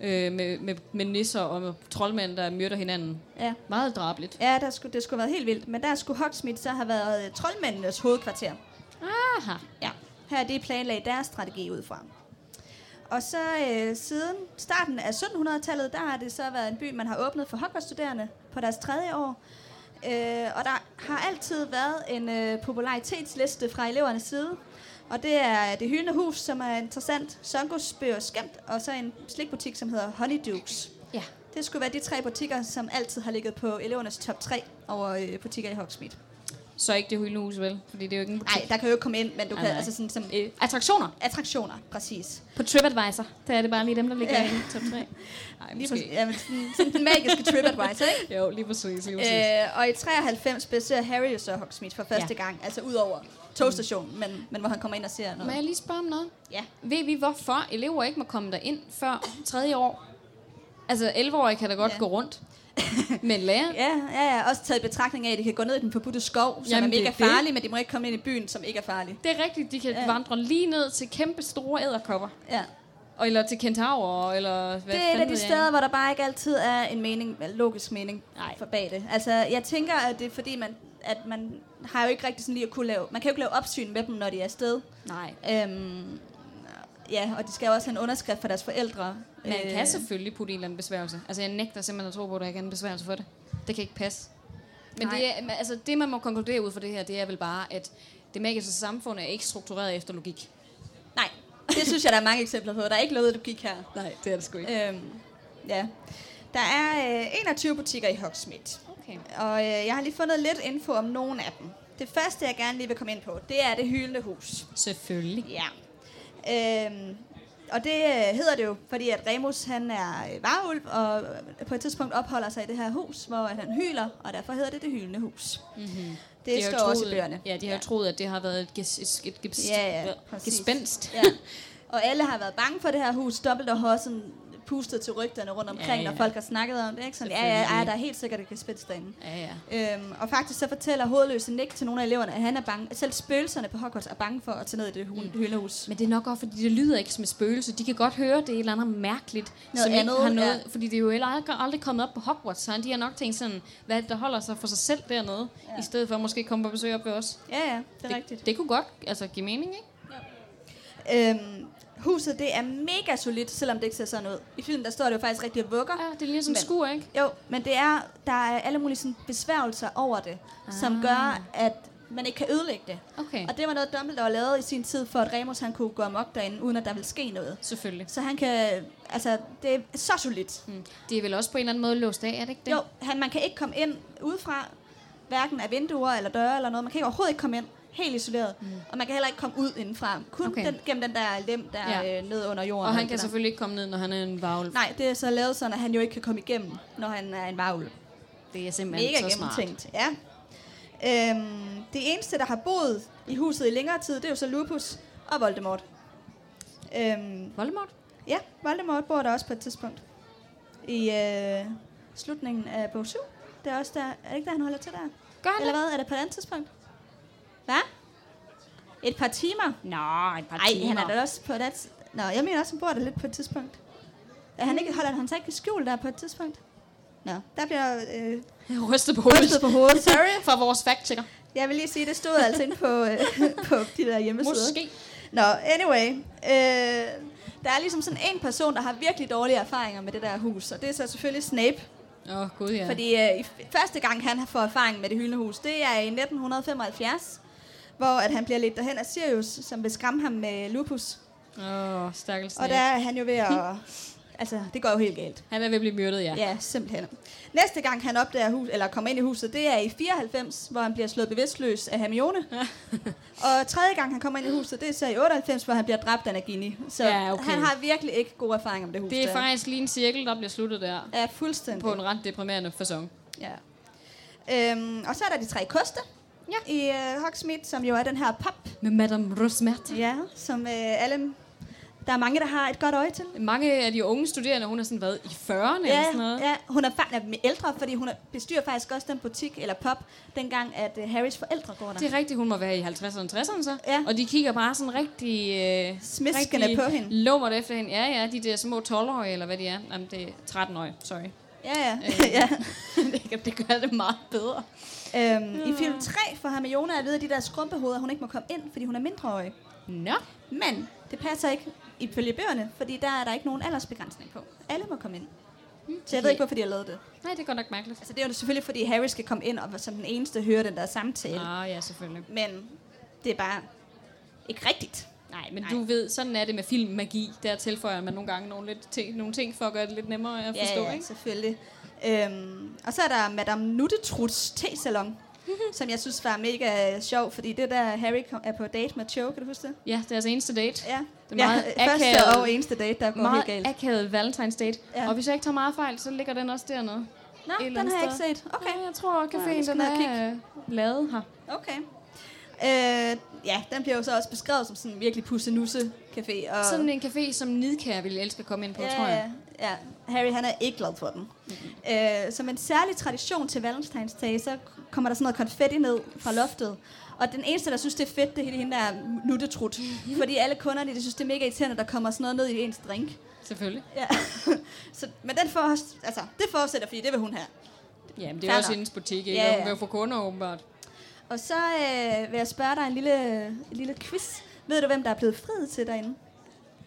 uh, med, med, med nisser og troldmænd, der myrder hinanden. Ja. Meget drabligt. Ja, der skulle, det skulle have været helt vildt. Men der skulle Hogsmeade så have været øh, troldmændenes hovedkvarter. Aha. Ja. Her er det planlagde deres strategi ud fra. Og så øh, siden starten af 1700-tallet, der har det så været en by, man har åbnet for Hogwarts-studerende på deres tredje år. Øh, og der har altid været en øh, popularitetsliste fra elevernes side. Og det er det hyldende hus, som er interessant. Songos bøger skæmt, og så en slikbutik, som hedder Honeydukes. Ja. Det skulle være de tre butikker, som altid har ligget på elevernes top 3 over øh, butikker i Hogsmeade. Så ikke det hyldende hus, vel? Fordi det er jo ikke en butik. Nej, der kan jo ikke komme ind, men du kan nej. altså sådan som Øh, attraktioner. attraktioner, præcis. På TripAdvisor, der er det bare lige dem, der ligger Ja. i top 3. Nej, Lige præcis, ja, men sådan, sådan den magiske TripAdvisor, ikke? Jo, lige præcis. Lige præcis. Øh, og i 93 besøger Harry jo så Hogsmeade for første Ja. gang, altså ud over togstationen, men, men hvor han kommer ind og ser Må noget. jeg lige spørge om noget? Ja. Ved vi, hvorfor elever ikke må komme derind før tredje år? Altså, 11-årige kan da godt ja. gå rundt. Men lærer? Ja, ja, ja, også taget i betragtning af, at de kan gå ned i den forbudte skov, som Jamen, er det mega er det. farlig, men de må ikke komme ind i byen, som ikke er farlig. Det er rigtigt, de kan Ja. vandre lige ned til kæmpe store æderkopper. Ja. Og, eller til kentaurer, eller hvad Det er et af de ved jeg. steder, hvor der bare ikke altid er en mening, en logisk mening Nej. for bag det. Altså, jeg tænker, at det er fordi, man, at man har jo ikke rigtig sådan lige at kunne lave... Man kan jo ikke lave opsyn med dem, når de er afsted. Nej. Øhm, ja, og de skal jo også have en underskrift fra deres forældre. Man Øh, kan selvfølgelig putte en eller anden besværgelse. Altså, jeg nægter simpelthen at tro på, at der ikke er en besværgelse for det. Det kan ikke passe. Men Nej. det, er, altså, det, man må konkludere ud fra det her, det er vel bare, at det magiske samfund er ikke struktureret efter logik. Nej, det synes jeg, der er mange eksempler på. Der er ikke noget logik her. Nej, det er det sgu ikke. Øhm, ja. Der er øh, 21 butikker i Hogsmeade. Okay. Og øh, jeg har lige fundet lidt info om nogle af dem. Det første, jeg gerne lige vil komme ind på, det er det hyldende hus. Selvfølgelig. Ja. Øhm, og det øh, hedder det jo, fordi at Remus han er øh, varulv, og på et tidspunkt opholder sig i det her hus, hvor at han hyler, og derfor hedder det det hyldende hus. Mm-hmm. Det står også i bøgerne. Ja, de har jo troet, at det har været et, ges, et, et, et, Ja, ja, et præcis. gespenst. Ja. Og alle har været bange for det her hus. Dumbledore har også sådan pustet til rygterne rundt omkring, Ja, ja. når folk har snakket om det. Ikke? Sådan, ja, ja, ja, der er helt sikkert et gespenst derinde. Ja, ja. Øhm, og faktisk så fortæller hovedløse Nick til nogle af eleverne, at han er bange, at selv spøgelserne på Hogwarts er bange for at tage ned i det hu- Mm. hyldehus. Men det er nok også, fordi det lyder ikke som et spøgelse. De kan godt høre, det er et eller andet mærkeligt. Noget som ikke andet, har noget, ja. Fordi det er jo heller aldrig, aldrig kommet op på Hogwarts, så de har nok tænkt sådan, hvad er det, der holder sig for sig selv dernede, Ja. ja. i stedet for at måske komme på besøg op ved os. Ja, ja, det er det, rigtigt. Det kunne godt altså, give mening, ikke? Øhm, huset, det er mega solidt, selvom det ikke ser sådan ud. I filmen, der står det jo faktisk rigtig vugger. Ja, det er lige sådan en skur, ikke? Jo, men det er, der er alle mulige sådan besværgelser over det, ah. som gør, at man ikke kan ødelægge det. Okay, Og det var noget, Dumbledore lavede i sin tid, for at Remus han kunne gå amok derinde, uden at der ville ske noget. selvfølgelig. Så han kan, altså, det er så solidt. Hmm. Det er vel også på en eller anden måde låst af, er det ikke det? Jo, han, man kan ikke komme ind udefra, hverken af vinduer eller døre eller noget. Man kan overhovedet ikke komme ind, helt isoleret. Mm. Og man kan heller ikke komme ud indenfra. Kun okay. Den, gennem den der lem, der er Ja. øh, ned under jorden. Og han kan der. selvfølgelig ikke komme ned, når han er en varulv. Nej, det er så lavet sådan, at han jo ikke kan komme igennem, når han er en varulv. Det er simpelthen Mega så smart. gennemtænkt, ja. Øhm, det eneste, der har boet i huset i længere tid, det er jo så Lupus og Voldemort. Øhm, Voldemort? ja, Voldemort bor der også på et tidspunkt. I øh, slutningen af bog 7. Det er også der, er det ikke der, han holder til der? Gør han Eller det? hvad? Er det på et andet tidspunkt? Hvad? Et par timer? Nå, et par Nej, timer. han er da også på et andet... Nå, jeg mener også, han bor der lidt på et tidspunkt. Er han ikke, holder han sig ikke skjult der på et tidspunkt? Nå, der bliver øh, Jeg ryster på hovedet. rystet på hovedet. Sorry. Fra vores fact-checker. Jeg vil lige sige, det stod altså inde på, øh, på de der hjemmesider. Måske. Nå, anyway. Øh, der er ligesom sådan en person, der har virkelig dårlige erfaringer med det der hus, og det er så selvfølgelig Snape. Åh, oh, gud ja. Fordi øh, første gang, han har fået erfaring med det hyldende hus, det er i 1975, hvor at han bliver ledt derhen af Sirius, som vil skræmme ham med lupus. Åh, oh, stakkels Og der er han jo ved at... altså, det går jo helt galt. Han er ved at blive myrdet, ja. Ja, simpelthen. Næste gang han opdager hus, eller kommer ind i huset, det er i 94, hvor han bliver slået bevidstløs af Hermione. og tredje gang han kommer ind i huset, det er så i 98, hvor han bliver dræbt af Nagini. Så Ja, okay. han har virkelig ikke gode erfaringer med det hus. Det er der. faktisk lige en cirkel, der bliver sluttet der. Ja, fuldstændig. På en ret deprimerende façon. Ja. Øhm, og så er der de tre koste Ja. i uh, Hogsmeade, som jo er den her pop, Med Madame Rosmert. ja, som uh, alle... Der er mange, der har et godt øje til. Mange af de unge studerende, hun har sådan været i 40'erne eller Ja, sådan noget. ja, hun er faktisk ældre, fordi hun er- bestyrer faktisk også den butik, eller pop, dengang at uh, Harrys forældre går der. Det er rigtigt, hun må være i 50'erne og 60'erne så. Ja. Og de kigger bare sådan rigtig... Øh, Smiskende på hende. Lummert efter hende. Ja, ja, de der små 12-årige, eller hvad de er. Jamen, det er 13-årige, sorry. Ja, ja. Øh. ja. det gør det meget bedre. Øhm, I film 3 får Hermione at vide, at de der skrumpehoveder, hun ikke må komme ind, fordi hun er mindreårig. Nå. Men det passer ikke ifølge bøgerne, fordi der er der ikke nogen aldersbegrænsning på. Alle må komme ind. Så jeg ved ikke, hvorfor de har lavet det. Nej, det er godt nok mærkeligt. Altså, det er jo selvfølgelig, fordi Harry skal komme ind og som den eneste høre den der samtale. Ah, ja, selvfølgelig. Men det er bare ikke rigtigt. Nej, men Nej. du ved, sådan er det med filmmagi. Der tilføjer man nogle gange nogle, lidt ting, nogle ting for at gøre det lidt nemmere at forstå, ja, ja, ikke? selvfølgelig. Øhm, og så er der Madame Nuttetruds te-salon. som jeg synes var mega sjov, fordi det der Harry er på date med Cho, kan du huske det? Ja, det er deres eneste date. Ja, Det er meget ja første akavet. og eneste date, der går Meget helt galt. akavet Valentine's date. Ja. Ja. Og hvis jeg ikke tager meget fejl, så ligger den også dernede. Nå, den har jeg ikke set. Okay. Ja, jeg tror, jeg caféen skal den er øh, lavet her. Okay. Øh, ja, den bliver jo så også beskrevet som sådan en virkelig pussenusse café. Og Sådan en café, som Nidkær ville elske at komme ind på, ja, tror jeg. Ja. Harry han er ikke glad for den. Mm-hmm. Øh, som en særlig tradition til Valentine's Day, så kommer der sådan noget konfetti ned fra loftet. Og den eneste, der synes, det er fedt, det er hende der nuttetrut. Mm-hmm. Fordi alle kunderne, de synes, det er mega irriterende, der kommer sådan noget ned i ens drink. Selvfølgelig. Ja. så, men den får, altså, det fortsætter, fordi det vil hun have. Jamen, det er Fair også hendes butik, ikke? Ja, Ja. Hun vil jo få kunder, åbenbart. Og så øh, vil jeg spørge dig en lille, en lille quiz. Ved du, hvem der er blevet friet til derinde?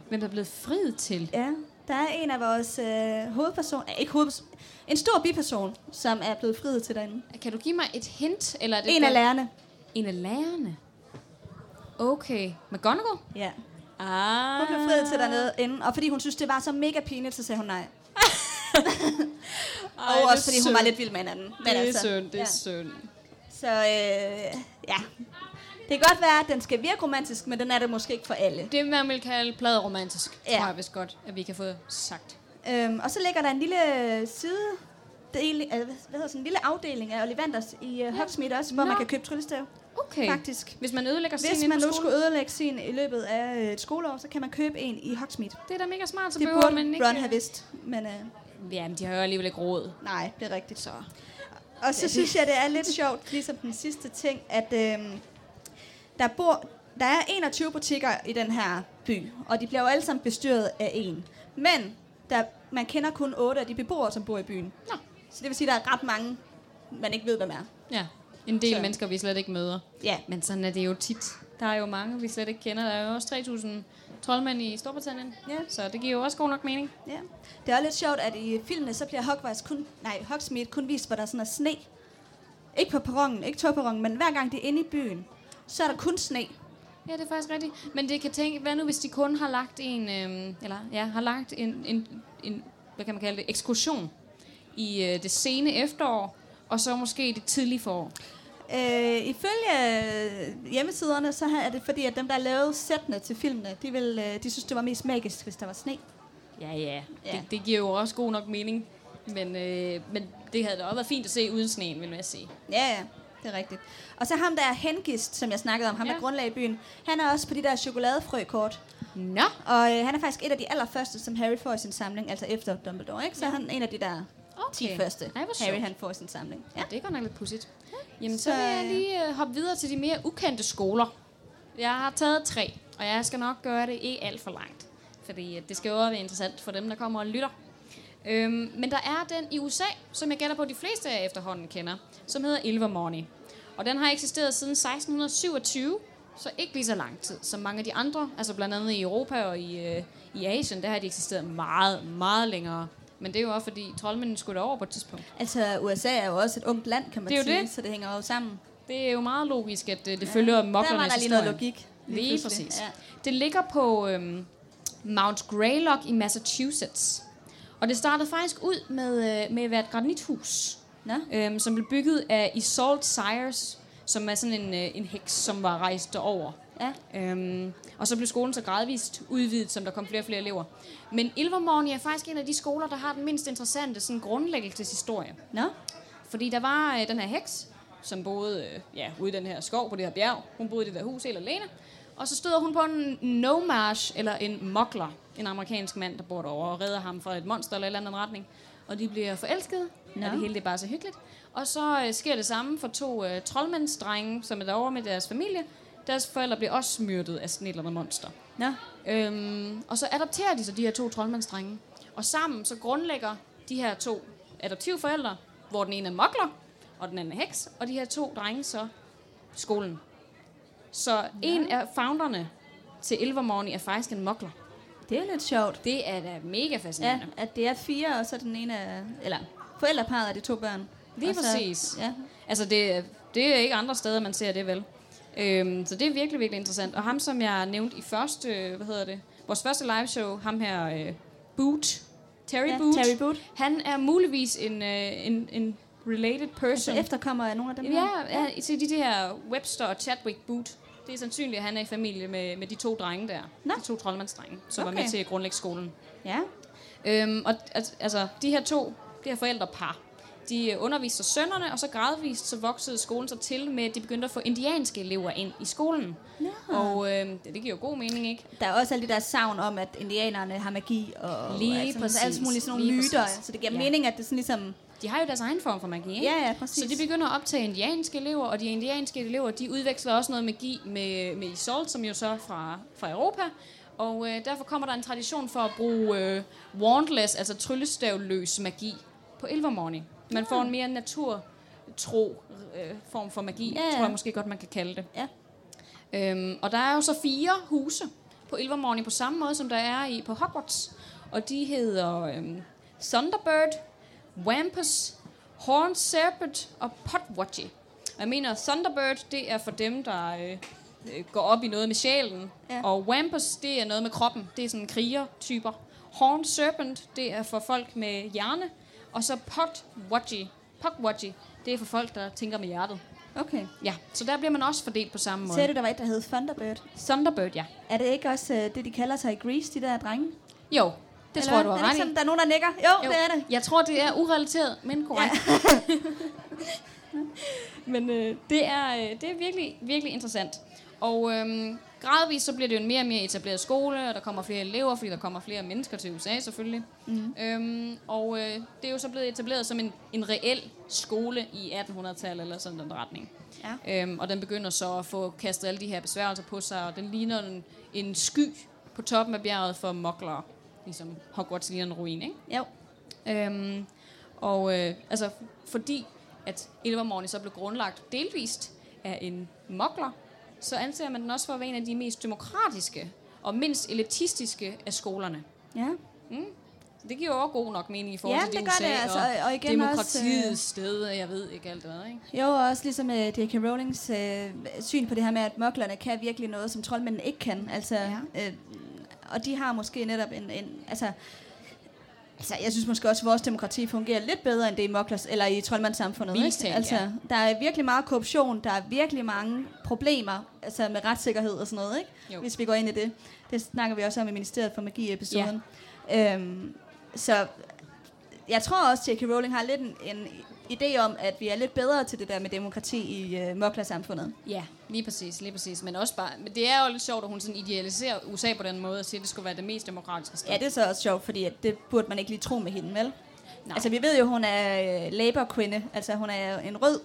Hvem der er blevet friet til? Ja, der er en af vores øh, hovedpersoner, ikke hovedperson, en stor biperson, som er blevet friet til derinde. Kan du give mig et hint? Eller er det En af den- lærerne. En af lærerne? Okay. McGonagall? Ja. Ah. Hun blev friet til dernede inden, og fordi hun synes, det var så mega pinligt, så sagde hun nej. Ej, og også fordi hun var lidt vild med hinanden. Det er altså, synd, det er ja. synd. Så øh, ja, det kan godt være, at den skal virke romantisk, men den er det måske ikke for alle. Det man vil kalde pladeromantisk, Ja. tror jeg vist godt, at vi kan få sagt. Øhm, og så ligger der en lille side, del, øh, hvad hedder sådan en lille afdeling af Ollivanders i uh, Hogsmeade også, hvor Nå. man kan købe tryllestav, Okay. faktisk. Hvis man ødelægger sin Hvis man nu skulle ødelægge sin i løbet af øh, et skoleår, så kan man købe en i Hogsmeade. Det er da mega smart, så Det behøver burde man ikke... Ron have vidst, men øh, Jamen, de har jo alligevel ikke råd. nej, det er rigtigt så. Og så synes jeg, det er lidt sjovt, ligesom den sidste ting, at øh, der, bor, der er 21 butikker i den her by, og de bliver jo alle sammen bestyret af en. Men der, man kender kun 8 af de beboere, som bor i byen. Nå. Så det vil sige, at der er ret mange, man ikke ved, hvem er. Ja, en del Så. så. mennesker, vi slet ikke møder. Ja. Men sådan er det jo tit. Der er jo mange, vi slet ikke kender. Der er jo også 3.000 troldmænd i Storbritannien. Ja. Så det giver jo også god nok mening. Ja. Det er lidt sjovt, at i filmene, så bliver Hogwarts kun, nej, Hogsmeade kun vist, hvor der sådan er sne. Ikke på perronen, ikke togperronen, men hver gang de er inde i byen, så er der kun sne. Ja, det er faktisk rigtigt. Men det kan tænke, hvad nu hvis de kun har lagt en, øhm, eller ja, har lagt en, en, en, hvad kan man kalde det, ekskursion i øh, det sene efterår, og så måske det tidlige forår. Øh, ifølge øh, hjemmesiderne, så er det fordi, at dem, der lavede sættene til filmene, de, vil, øh, de synes, det var mest magisk, hvis der var sne. Ja, ja. Ja. Det, det giver jo også god nok mening. Men, øh, men det havde da også været fint at se uden sneen, vil jeg sige. Ja, ja, det er rigtigt. Og så ham der Hengist, som jeg snakkede om, ham Ja. der grundlag i byen, han er også på de der chokoladefrøkort. Nå, Og øh, han er faktisk et af de allerførste, som Harry får i sin samling, altså efter Dumbledore, ikke? Så er han en af de der okay. 10 første, Ej, hvor Harry han får sin samling. Ja, det er godt nok lidt pudsigt. Jamen, så, Så, vil jeg øh, lige øh, hoppe videre til de mere ukendte skoler. Jeg har taget tre, og jeg skal nok gøre det ikke alt for langt. Fordi øh, det skal jo være interessant for dem, der kommer og lytter. Øhm, men der er den i USA, som jeg gætter på, de fleste af efterhånden kender, som hedder Ilvermorny. Og den har eksisteret siden 1627, så ikke lige så lang tid som mange af de andre. Altså blandt andet i Europa og i, øh, i Asien, der har de eksisteret meget, meget længere. Men det er jo også fordi troldmændene skulle over på et tidspunkt. Altså, USA er jo også et ungt land, kan man Det er sige, det. så det hænger jo sammen. Det er jo meget logisk, at øh, det følger Der moklernes var der lige historie. noget logik. Lige pludselig. præcis. Ja. Det ligger på øhm, Mount Greylock i Massachusetts. Og det startede faktisk ud med, øh, med at være et granithus, Nå, øhm, som blev bygget af Isolde Sires, som er sådan en, øh, en heks, som var rejst derover. Ja. Øhm, og så blev skolen så gradvist udvidet, som der kom flere og flere elever. Men Ilvermorny er faktisk en af de skoler, der har den mindst interessante sådan, grundlæggelseshistorie. Nå, Fordi der var øh, den her heks, som boede øh, ja, ude i den her skov på det her bjerg. Hun boede i det der hus helt alene. Og så støder hun på en nomarch, eller en mokler, en amerikansk mand, der bor derovre, og redder ham fra et monster eller et eller andet retning. Og de bliver forelskede, Nå. og det hele det er bare så hyggeligt. Og så øh, sker det samme for to øh, troldmandsdrenge, som er derovre med deres familie. Deres forældre bliver også myrdet af sådan et eller andet monster. nå. Øhm, og så adopterer de så de her to troldmandsdrenge. Og sammen så grundlægger de her to adoptivforældre, hvor den ene er mokler, og den anden er heks, og de her to drenge så skolen. Så en af founderne til Ilvermorny er faktisk en mokler. Det er lidt sjovt. Det er da mega Ja, fascinerende. at det er fire, og så den ene er, eller forældreparet af de to børn. Lige Og så, præcis. Ja. Altså, det, det er ikke andre steder, man ser det vel. Øhm, så det er virkelig, virkelig interessant. Og ham, som jeg nævnte i første, øh, hvad hedder det, vores første live show, ham her, øh, Boot, Terry Ja, Boot, Terry Boot. han er muligvis en, øh, en, en related person. Så efterkommer jeg nogle af dem Ja, her? ja, se de der Webster og Chadwick Boot. Det er sandsynligt, at han er i familie med, med de to drenge der. Nå. De to troldmandsdrenge, som Okay. var med til at grundlægge skolen. Ja. Øhm, og al- altså, de her to, de her forældrepar, de øh, underviste sønnerne, og så gradvist så voksede skolen sig til med, at de begyndte at få indianske elever ind i skolen. Ja. Og øh, det, det giver jo god mening, ikke? Der er også alle de der savn om, at indianerne har magi og Lige altså, præcis. alt muligt sådan nogle myter. præcis. Så det giver Ja. mening, at det sådan ligesom... De har jo deres egen form for magi, ikke? Ja, ja, præcis. Så de begynder at optage indianske elever, og de indianske elever, de udveksler også noget magi med, med Isolde, som jo så er fra, fra Europa. Og øh, derfor kommer der en tradition for at bruge øh, wandless, altså tryllestavløs magi, på Ilvermorny. Man får en mere naturtro øh, form for magi, Ja, ja. tror jeg måske godt, man kan kalde det. Ja. Øhm, og der er jo så fire huse på Ilvermorny på samme måde, som der er i på Hogwarts. Og de hedder øhm, Thunderbird, Wampus, Horn Serpent og Potwatchy. Og jeg mener, Thunderbird, det er for dem, der øh, øh, går op i noget med sjælen. Ja. Og Wampus, det er noget med kroppen. Det er sådan kriger-typer. Horn Serpent, det er for folk med hjerne. Og så Potwatchy, Potwatchy, det er for folk, der tænker med hjertet. Okay. Ja, så der bliver man også fordelt på samme måde. Ser du, der var et, der hed Thunderbird? Thunderbird, ja. Er det ikke også øh, det, de kalder sig i Grease, de der drenge? Jo, det Eller tror jeg, du har ret i. der er nogen, der nikker? Jo, Jo, det er det. Jeg tror, det er urelateret, men korrekt. Ja. men øh, det, er, øh, det er virkelig, virkelig interessant. Og øhm, gradvist så bliver det jo en mere og mere etableret skole, og der kommer flere elever, fordi der kommer flere mennesker til USA selvfølgelig. Mm. Øhm, og øh, det er jo så blevet etableret som en, en reel skole i 1800-tallet, eller sådan den retning. Ja. Øhm, og den begynder så at få kastet alle de her besværgelser på sig, og den ligner en, en sky på toppen af bjerget for moklere. Ligesom Hogwarts ligner en ruin, ikke? Jo. Øhm, og øh, altså, fordi at Ilvermorny så blev grundlagt delvist af en mokler, så anser man den også for at være en af de mest demokratiske og mindst elitistiske af skolerne. Ja. Så det giver jo også god nok mening i forhold Ja, til det det, gør USA det, altså, og, og igen demokratiets også, øh, sted, og jeg ved ikke alt hvad, ikke? Jo, og også ligesom uh, J.K. Rowlings uh, syn på det her med, at moklerne kan virkelig noget, som troldmændene ikke kan. Altså, ja. uh, og de har måske netop en... en altså, altså, jeg synes måske også, at vores demokrati fungerer lidt bedre, end det i moklers, eller i troldmandssamfundet. Mildest Ikke? Altså, ja. der er virkelig meget korruption, der er virkelig mange problemer altså med retssikkerhed og sådan noget, ikke? Jo. hvis vi går ind i det. Det snakker vi også om i Ministeriet for Magi-episoden. Ja. Øhm, så jeg tror også, at J.K. Rowling har lidt en, en idé om, at vi er lidt bedre til det der med demokrati i øh, moklersamfundet. Ja, lige præcis, lige præcis. Men også bare, men det er jo lidt sjovt, at hun sådan idealiserer USA på den måde og siger, at det skulle være det mest demokratiske sted. Ja, det er så også sjovt, fordi at det burde man ikke lige tro med hende, vel? Nej. Altså, vi ved jo, hun er øh, Labour-kvinde. Altså, hun er en rød,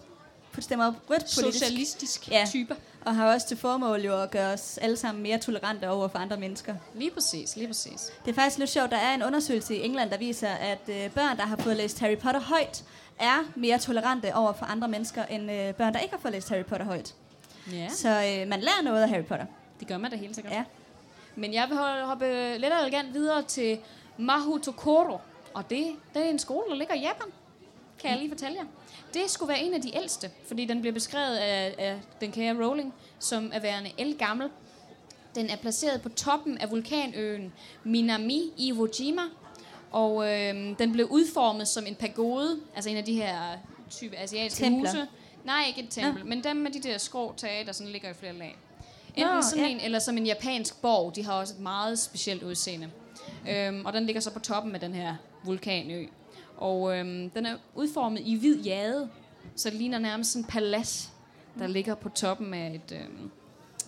stemmer rødt politisk. Socialistisk Ja. type. Og har også til formål jo at gøre os alle sammen mere tolerante over for andre mennesker. Lige præcis, lige præcis. Det er faktisk lidt sjovt, der er en undersøgelse i England, der viser, at øh, børn, der har fået læst Harry Potter højt, er mere tolerante over for andre mennesker, end øh, børn, der ikke har fået læst Harry Potter højt. Ja, Så øh, man lærer noget af Harry Potter. det gør man da helt sikkert. Ja. Men jeg vil hoppe lidt elegant videre til Mahutokoro. Og det, det er en skole, der ligger i Japan. Kan jeg lige fortælle jer. Det skulle være en af de ældste, fordi den bliver beskrevet af, af den kære Rowling som er værende gammel. Den er placeret på toppen af vulkanøen Minami Iwo Jima, og øh, den blev udformet som en pagode, altså en af de her type asiatiske Templer. huse. Nej, ikke et tempel, men dem med de der skrå tage, der sådan ligger i flere lag. Nå, Enten sådan ja. en, eller som en japansk borg. De har også et meget specielt udseende. Øhm, og den ligger så på toppen af den her vulkanø. Og øhm, den er udformet i hvid jade, så det ligner nærmest en palads, der ligger på toppen af et, øhm,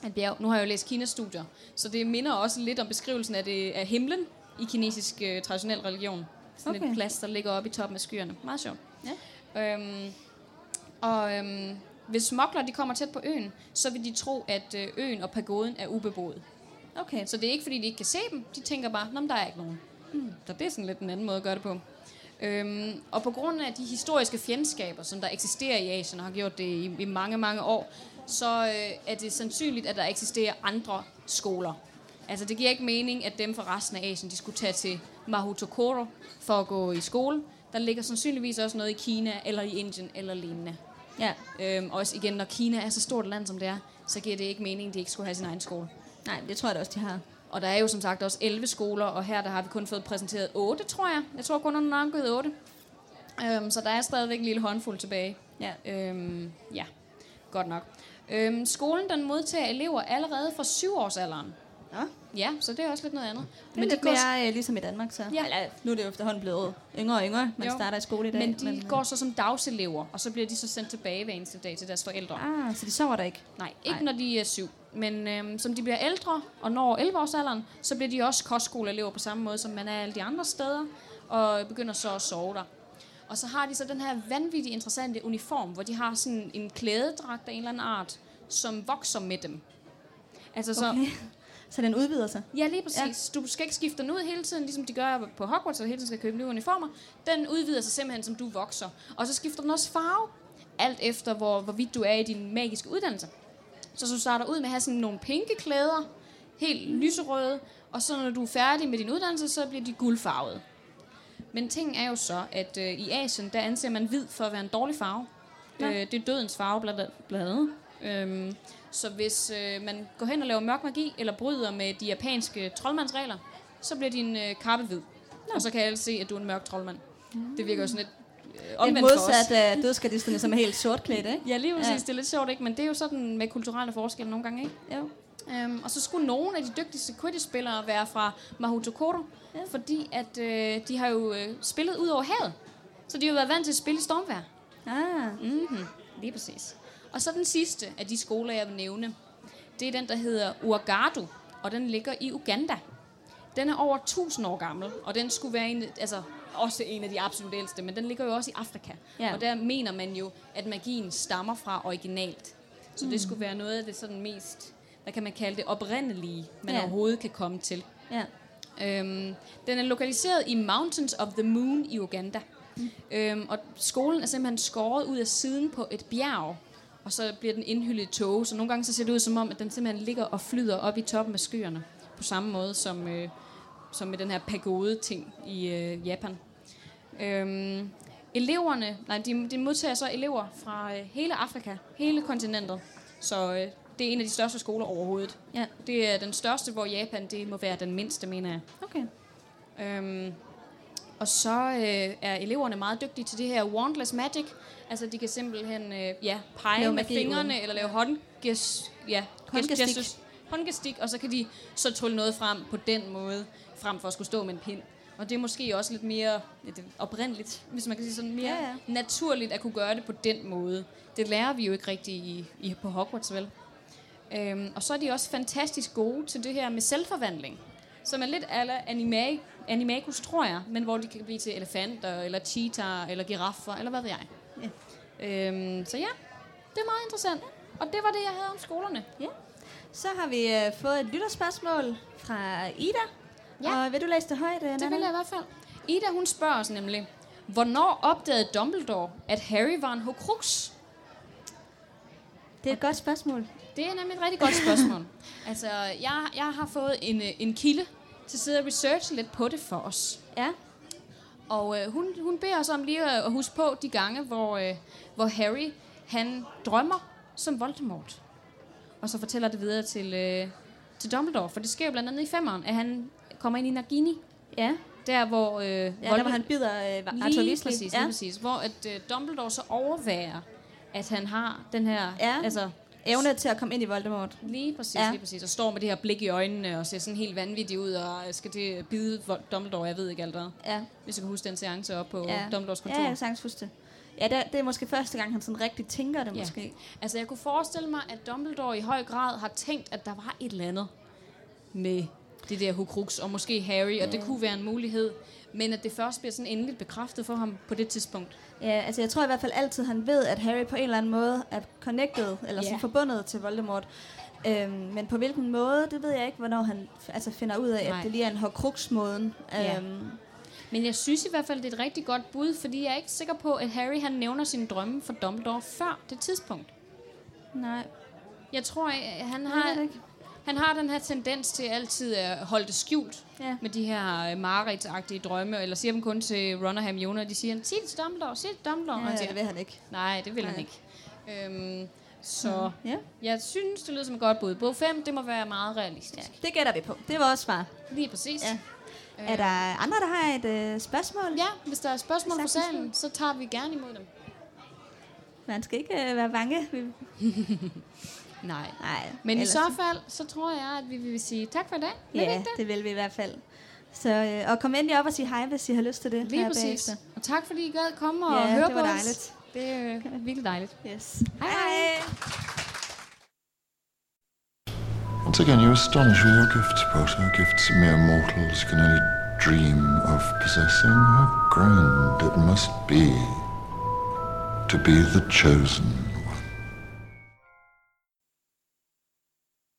et bjerg. Nu har jeg jo læst Kina-studier, så det minder også lidt om beskrivelsen af, det, af himlen i kinesisk øh, traditionel religion. Sådan okay. Et plads, der ligger oppe i toppen af skyerne. Meget sjovt. Ja. Øhm, og øhm, hvis smokler de kommer tæt på øen, så vil de tro, at øh, øen og pagoden er ubeboet. Okay. Så det er ikke, fordi de ikke kan se dem. De tænker bare, at der er ikke nogen. Mm. Så det er sådan lidt en anden måde at gøre det på. Øhm, og på grund af de historiske fjendskaber, som der eksisterer i Asien, og har gjort det i, i mange, mange år, så øh, er det sandsynligt, at der eksisterer andre skoler. Altså det giver ikke mening, at dem fra resten af Asien, de skulle tage til Mahutokoro for at gå i skole. Der ligger sandsynligvis også noget i Kina, eller i Indien, eller lignende. Ja. Øhm, også igen, når Kina er så stort et land, som det er, så giver det ikke mening, at de ikke skulle have sin egen skole. Nej, det tror jeg da også, de har. Og der er jo som sagt også 11 skoler, og her der har vi kun fået præsenteret 8, tror jeg. Jeg tror kun, hun har givet 8. Øhm, så der er stadigvæk en lille håndfuld tilbage. Ja. Øhm, ja, godt nok. Øhm, skolen den modtager elever allerede fra syvårsalderen. Nå, Ja, så det er også lidt noget andet. det er lidt mere øh, ligesom i Danmark, så. Ja. Eller, nu er det jo efterhånden blevet yngre og yngre. Man Jo. starter i skole i dag. men de men, øh, går så som dagselever, og så bliver de så sendt tilbage hver eneste dag til deres forældre. Ah, så de sover der ikke? Nej, ikke Nej. når de er syv. Men øhm, som de bliver ældre og når 11-årsalderen, så bliver de også kostskoleelever på samme måde, som man er alle de andre steder, og begynder så at sove der. Og så har de så den her vanvittigt interessante uniform, hvor de har sådan en klædedragt af en eller anden art, som vokser med dem. Altså så, Okay. Så den udvider sig? Ja, lige præcis. Ja. Du skal ikke skifte den ud hele tiden, ligesom de gør på Hogwarts, eller hele tiden skal købe nye uniformer. Den udvider sig simpelthen, som du vokser. Og så skifter den også farve, alt efter hvor, hvorvidt du er i din magiske uddannelse. Så du starter ud med at have sådan nogle pinke klæder, helt lyserøde, og så når du er færdig med din uddannelse, så bliver de guldfarvede. Men ting er jo så, at øh, i Asien, der anser man hvid for at være en dårlig farve. Nå. Øh, det er dødens farve, blandt blandt andet. Øhm, så hvis øh, man går hen og laver mørk magi, eller bryder med de japanske troldmandsregler, så bliver din øh, kappe hvid. Og så kan alle se, at du er en mørk troldmand. Det virker jo sådan lidt øh, omvendt os. modsat uh, dødskadisterne, som er helt sortklædt, ikke? Ja, lige præcis. Ja. Det er lidt sjovt, ikke? Men det er jo sådan med kulturelle forskelle nogle gange, ikke? Jo. Øhm, og så skulle nogle af de dygtigste Quidditch-spillere være fra Mahutokoro, Ja. ja. fordi at øh, de har jo øh, spillet ud over havet. Så de har jo været vant til at spille i stormvejr. Ah, Mm-hmm. Lige præcis. Og så den sidste af de skoler, jeg vil nævne, det er den, der hedder Uagadu, og den ligger i Uganda. Den er over 1000 år gammel, og den skulle være en, altså også en af de absolut ældste, men den ligger jo også i Afrika. Ja. Og der mener man jo, at magien stammer fra originalt. Så mm. det skulle være noget af det sådan mest, hvad kan man kalde det, oprindelige, man Ja. overhovedet kan komme til. ja. Øhm, den er lokaliseret i Mountains of the Moon i Uganda. Mm. Øhm, og skolen er simpelthen skåret ud af siden på et bjerg, og så bliver den indhyllet i tåge. Så nogle gange så ser det ud som om, at den simpelthen ligger og flyder op i toppen af skyerne. På samme måde som, øh, som med den her pagode-ting i øh, Japan. Øhm, eleverne, nej, de, de modtager så elever fra øh, hele Afrika, hele kontinentet. Så øh, det er en af de største skoler overhovedet. Ja. Det er den største, hvor Japan det må være den mindste, mener jeg. Okay. Øhm, og så øh, er eleverne meget dygtige til det her wandless magic. Altså, de kan simpelthen øh, ja, pege Lave med fingrene, uden. eller lave håndges, ja, Håndgestik. gestus- håndgestik, og så kan de så trylle noget frem på den måde, frem for at skulle stå med en pind. Og det er måske også lidt mere lidt oprindeligt, hvis man kan sige sådan, mere Ja, ja, ja. ja. naturligt at kunne gøre det på den måde. Det lærer vi jo ikke rigtig i, i, på Hogwarts, vel? Øhm, og så er de også fantastisk gode til det her med selvforvandling, som er lidt ala anima, animagus, tror jeg, men hvor de kan blive til elefanter, eller cheetah, eller giraffer, eller hvad ved jeg. Ja. Øhm, så ja, det er meget interessant. Og det var det, jeg havde om skolerne. Ja. Så har vi øh, fået et lytterspørgsmål fra Ida. Ja. Og vil du læse det højt, øh, Det Nana? vil jeg i hvert fald. Ida, hun spørger os nemlig, hvornår opdagede Dumbledore, at Harry var en Horcrux? Det er et godt spørgsmål. Det er nemlig et rigtig godt spørgsmål. altså, jeg, jeg har fået en, øh, en kilde til at sidde og researche lidt på det for os. Ja. Og øh, hun, hun beder os om lige at, huske på de gange, hvor, øh, hvor Harry han drømmer som Voldemort. Og så fortæller det videre til, øh, til Dumbledore. For det sker jo blandt andet i femmeren, at han kommer ind i Nagini. Ja. Der, hvor... Øh, Ja, der hvor han bider øh, Arthur lige præcis, ja. lige præcis. Hvor at, øh, Dumbledore så overværer, at han har den her... Ja. Altså, Evne til at komme ind i Voldemort. Lige præcis, Ja. lige præcis. Og står med det her blik i øjnene og ser sådan helt vanvittig ud, og skal det bide Dumbledore, jeg ved ikke alt. Ja. Hvis jeg kan huske den seance op på Ja. Dumbledores kontor. Ja, jeg kan huske det. Ja, det er, det er måske første gang, han sådan rigtig tænker det, Ja. måske. Altså, jeg kunne forestille mig, at Dumbledore i høj grad har tænkt, at der var et eller andet med det der Horcrux, og måske Harry, og det kunne være en mulighed, men at det først bliver sådan endeligt bekræftet for ham på det tidspunkt. Ja, altså jeg tror i hvert fald altid, han ved, at Harry på en eller anden måde er connected, eller sådan Ja. forbundet til Voldemort. Øhm, men på hvilken måde, det ved jeg ikke, hvornår han altså finder ud af, Nej. at det lige er en Horcrux-måden. Ja. Øhm, Men jeg synes i hvert fald, det er et rigtig godt bud, fordi jeg er ikke sikker på, at Harry han nævner sine drømme for Dumbledore før det tidspunkt. nej, Jeg tror, han har, ikke. Han har den her tendens til altid at holde det skjult Ja. med de her øh, mareridtsagtige drømme, eller siger dem kun til Ron og Hermione, og de siger, sig det til Dumbledore, sig det til Dumbledore. og Ja, han ja, siger, det vil han ikke. nej, det vil han Nej. ikke. Øhm, så Ja. jeg synes, det lyder som et godt bud. Bog 5, det må være meget realistisk. ja, det gætter vi på. Det var også svar. Lige præcis. Ja. Er der andre, der har et øh, spørgsmål? Ja, hvis der er spørgsmål fra salen, så tager vi gerne imod dem. Man skal ikke øh, være bange. Nej. Nej, Men i så fald, så tror jeg, at vi vil sige tak for i dag. Vil vi Ja, det? det vil vi i hvert fald. Så, øh, og kom endelig op og sige hej, hvis I har lyst til det. Lige præcis. bagefter. Og tak fordi I gad komme og Ja, høre det var på dejligt. os. Det er øh, virkelig dejligt. Yes. Hej, hej. Once again, you astonish with your gifts, Potter. Gifts mere mortals can only dream of possessing. How grand it must be to be the chosen